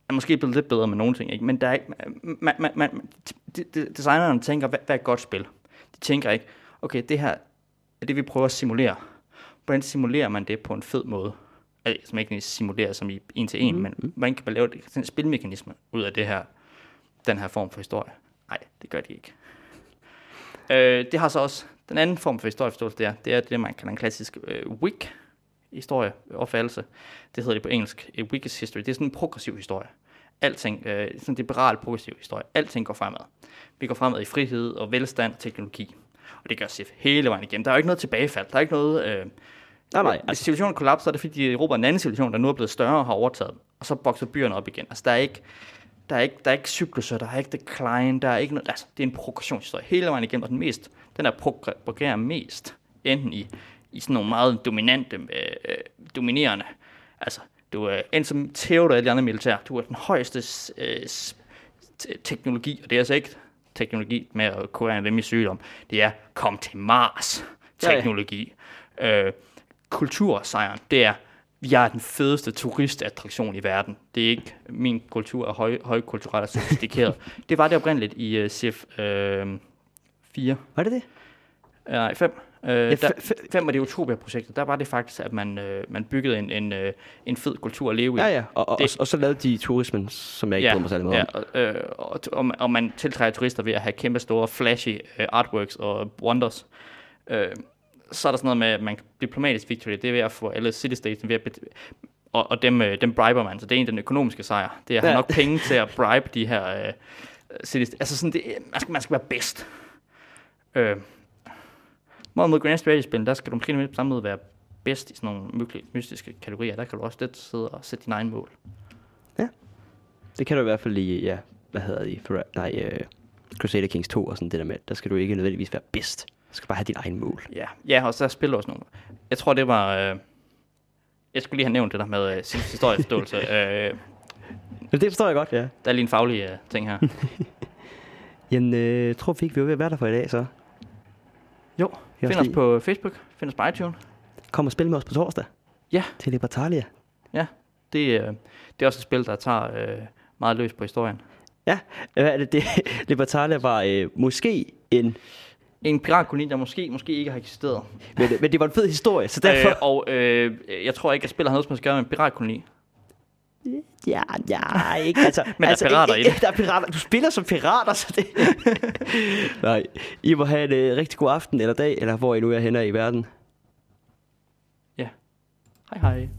er måske blevet lidt bedre med nogle ting, ikke? men der er ikke, øh, man, man, man, de, de, designerne tænker, hvad, hvad er et godt spil? De tænker ikke, okay, det her er det, vi prøver at simulere. Hvordan simulerer man det på en fed måde? som ikke simulerer som i en til en, mm. men man kan lave en spilmekanisme ud af det her, den her form for historie. Nej, det gør de ikke. Øh, det har så også, den anden form for historieforståelse, det er, det er det, man kalder en klassisk øh, WIC, historieopfattelse. Det hedder det på engelsk, a WIC history. Det er sådan en progressiv historie. Alting, øh, sådan en liberal progressiv historie. Alting går fremad. Vi går fremad i frihed og velstand og teknologi. Og det gør SIF hele vejen igennem. Der er jo ikke noget tilbagefald. Der er ikke noget... Øh, Nej, nej. Hvis civilisationen kollapser, er det fordi, de erobrer en anden civilisation, der nu er blevet større og har overtaget Og så bokser byerne op igen. Altså, der er ikke, der er ikke, der er ikke cykluser, der er ikke decline, der er ikke noget, altså, det er en progressionshistorie hele vejen igennem, og den mest, den der progrerer mest, enten i, i sådan nogle meget dominante, øh, dominerende, altså, du er en som Theodor og de andre militær, du er den højeste øh, teknologi, og det er altså ikke teknologi med at kurere dem i sygdom, det er kom til Mars teknologi. Ja, ja. Øh, kultursejren, det er, vi er den fedeste turistattraktion i verden. Det er ikke, min kultur er høj, højkulturelt og sofistikeret. det var det oprindeligt i uh, CIF uh, 4. Var det det? Nej, 5. Uh, ja, der, fem var det Utopia-projektet. Der var det faktisk, at man, uh, man byggede en, en, uh, en fed kultur at leve i. Ja, ja. Og, og, det, og, og så lavede de turismen, som jeg ikke ja, mig særlig meget om. Ja, og, og, og, og man tiltrækker turister ved at have kæmpe store, flashy uh, artworks og wonders. Uh, så er der sådan noget med, at man diplomatisk victory, det er ved at få alle city-states ved at og, og dem, øh, dem briber man, så det er en den økonomiske sejr. Det er at have ja. nok penge til at bribe de her uh, city Altså sådan, det, man, skal, man skal være bedst. Øh, mod mod Grand Strategy-spil, der skal du måske på samme måde være bedst i sådan nogle mystiske kategorier. Der kan du også lidt sidde og sætte dine egne mål. Ja, det kan du i hvert fald i, ja, hvad hedder det, for, nej, uh, Crusader Kings 2 og sådan det der med, der skal du ikke nødvendigvis være bedst. Du skal bare have dit egen mål. Ja, ja og så spiller også nogle. Jeg tror, det var... Øh, jeg skulle lige have nævnt det der med øh, historieforståelse. øh, det forstår jeg godt, ja. Der er lige en faglig øh, ting her. Jamen, øh, tror vi ikke, vi er ved at være der for i dag, så. Jo, find os på Facebook, find os på iTunes. Kom og spil med os på torsdag. Ja. Til Libertalia. Det, øh, det er også et spil, der tager øh, meget løs på historien. Er det? det Libertalia var øh, måske en... En piratkoloni, der måske, måske ikke har eksisteret. Men, men det var en fed historie, så derfor... Øh, og øh, jeg tror ikke, at spillet har noget som at gøre med en piratkoloni. Ja, ja, ikke altså... Men der er altså, pirater i det. Der er pirater. Du spiller som pirater, så det... Nej, I må have en uh, rigtig god aften eller dag, eller hvor I nu er henne i verden. Hej hej.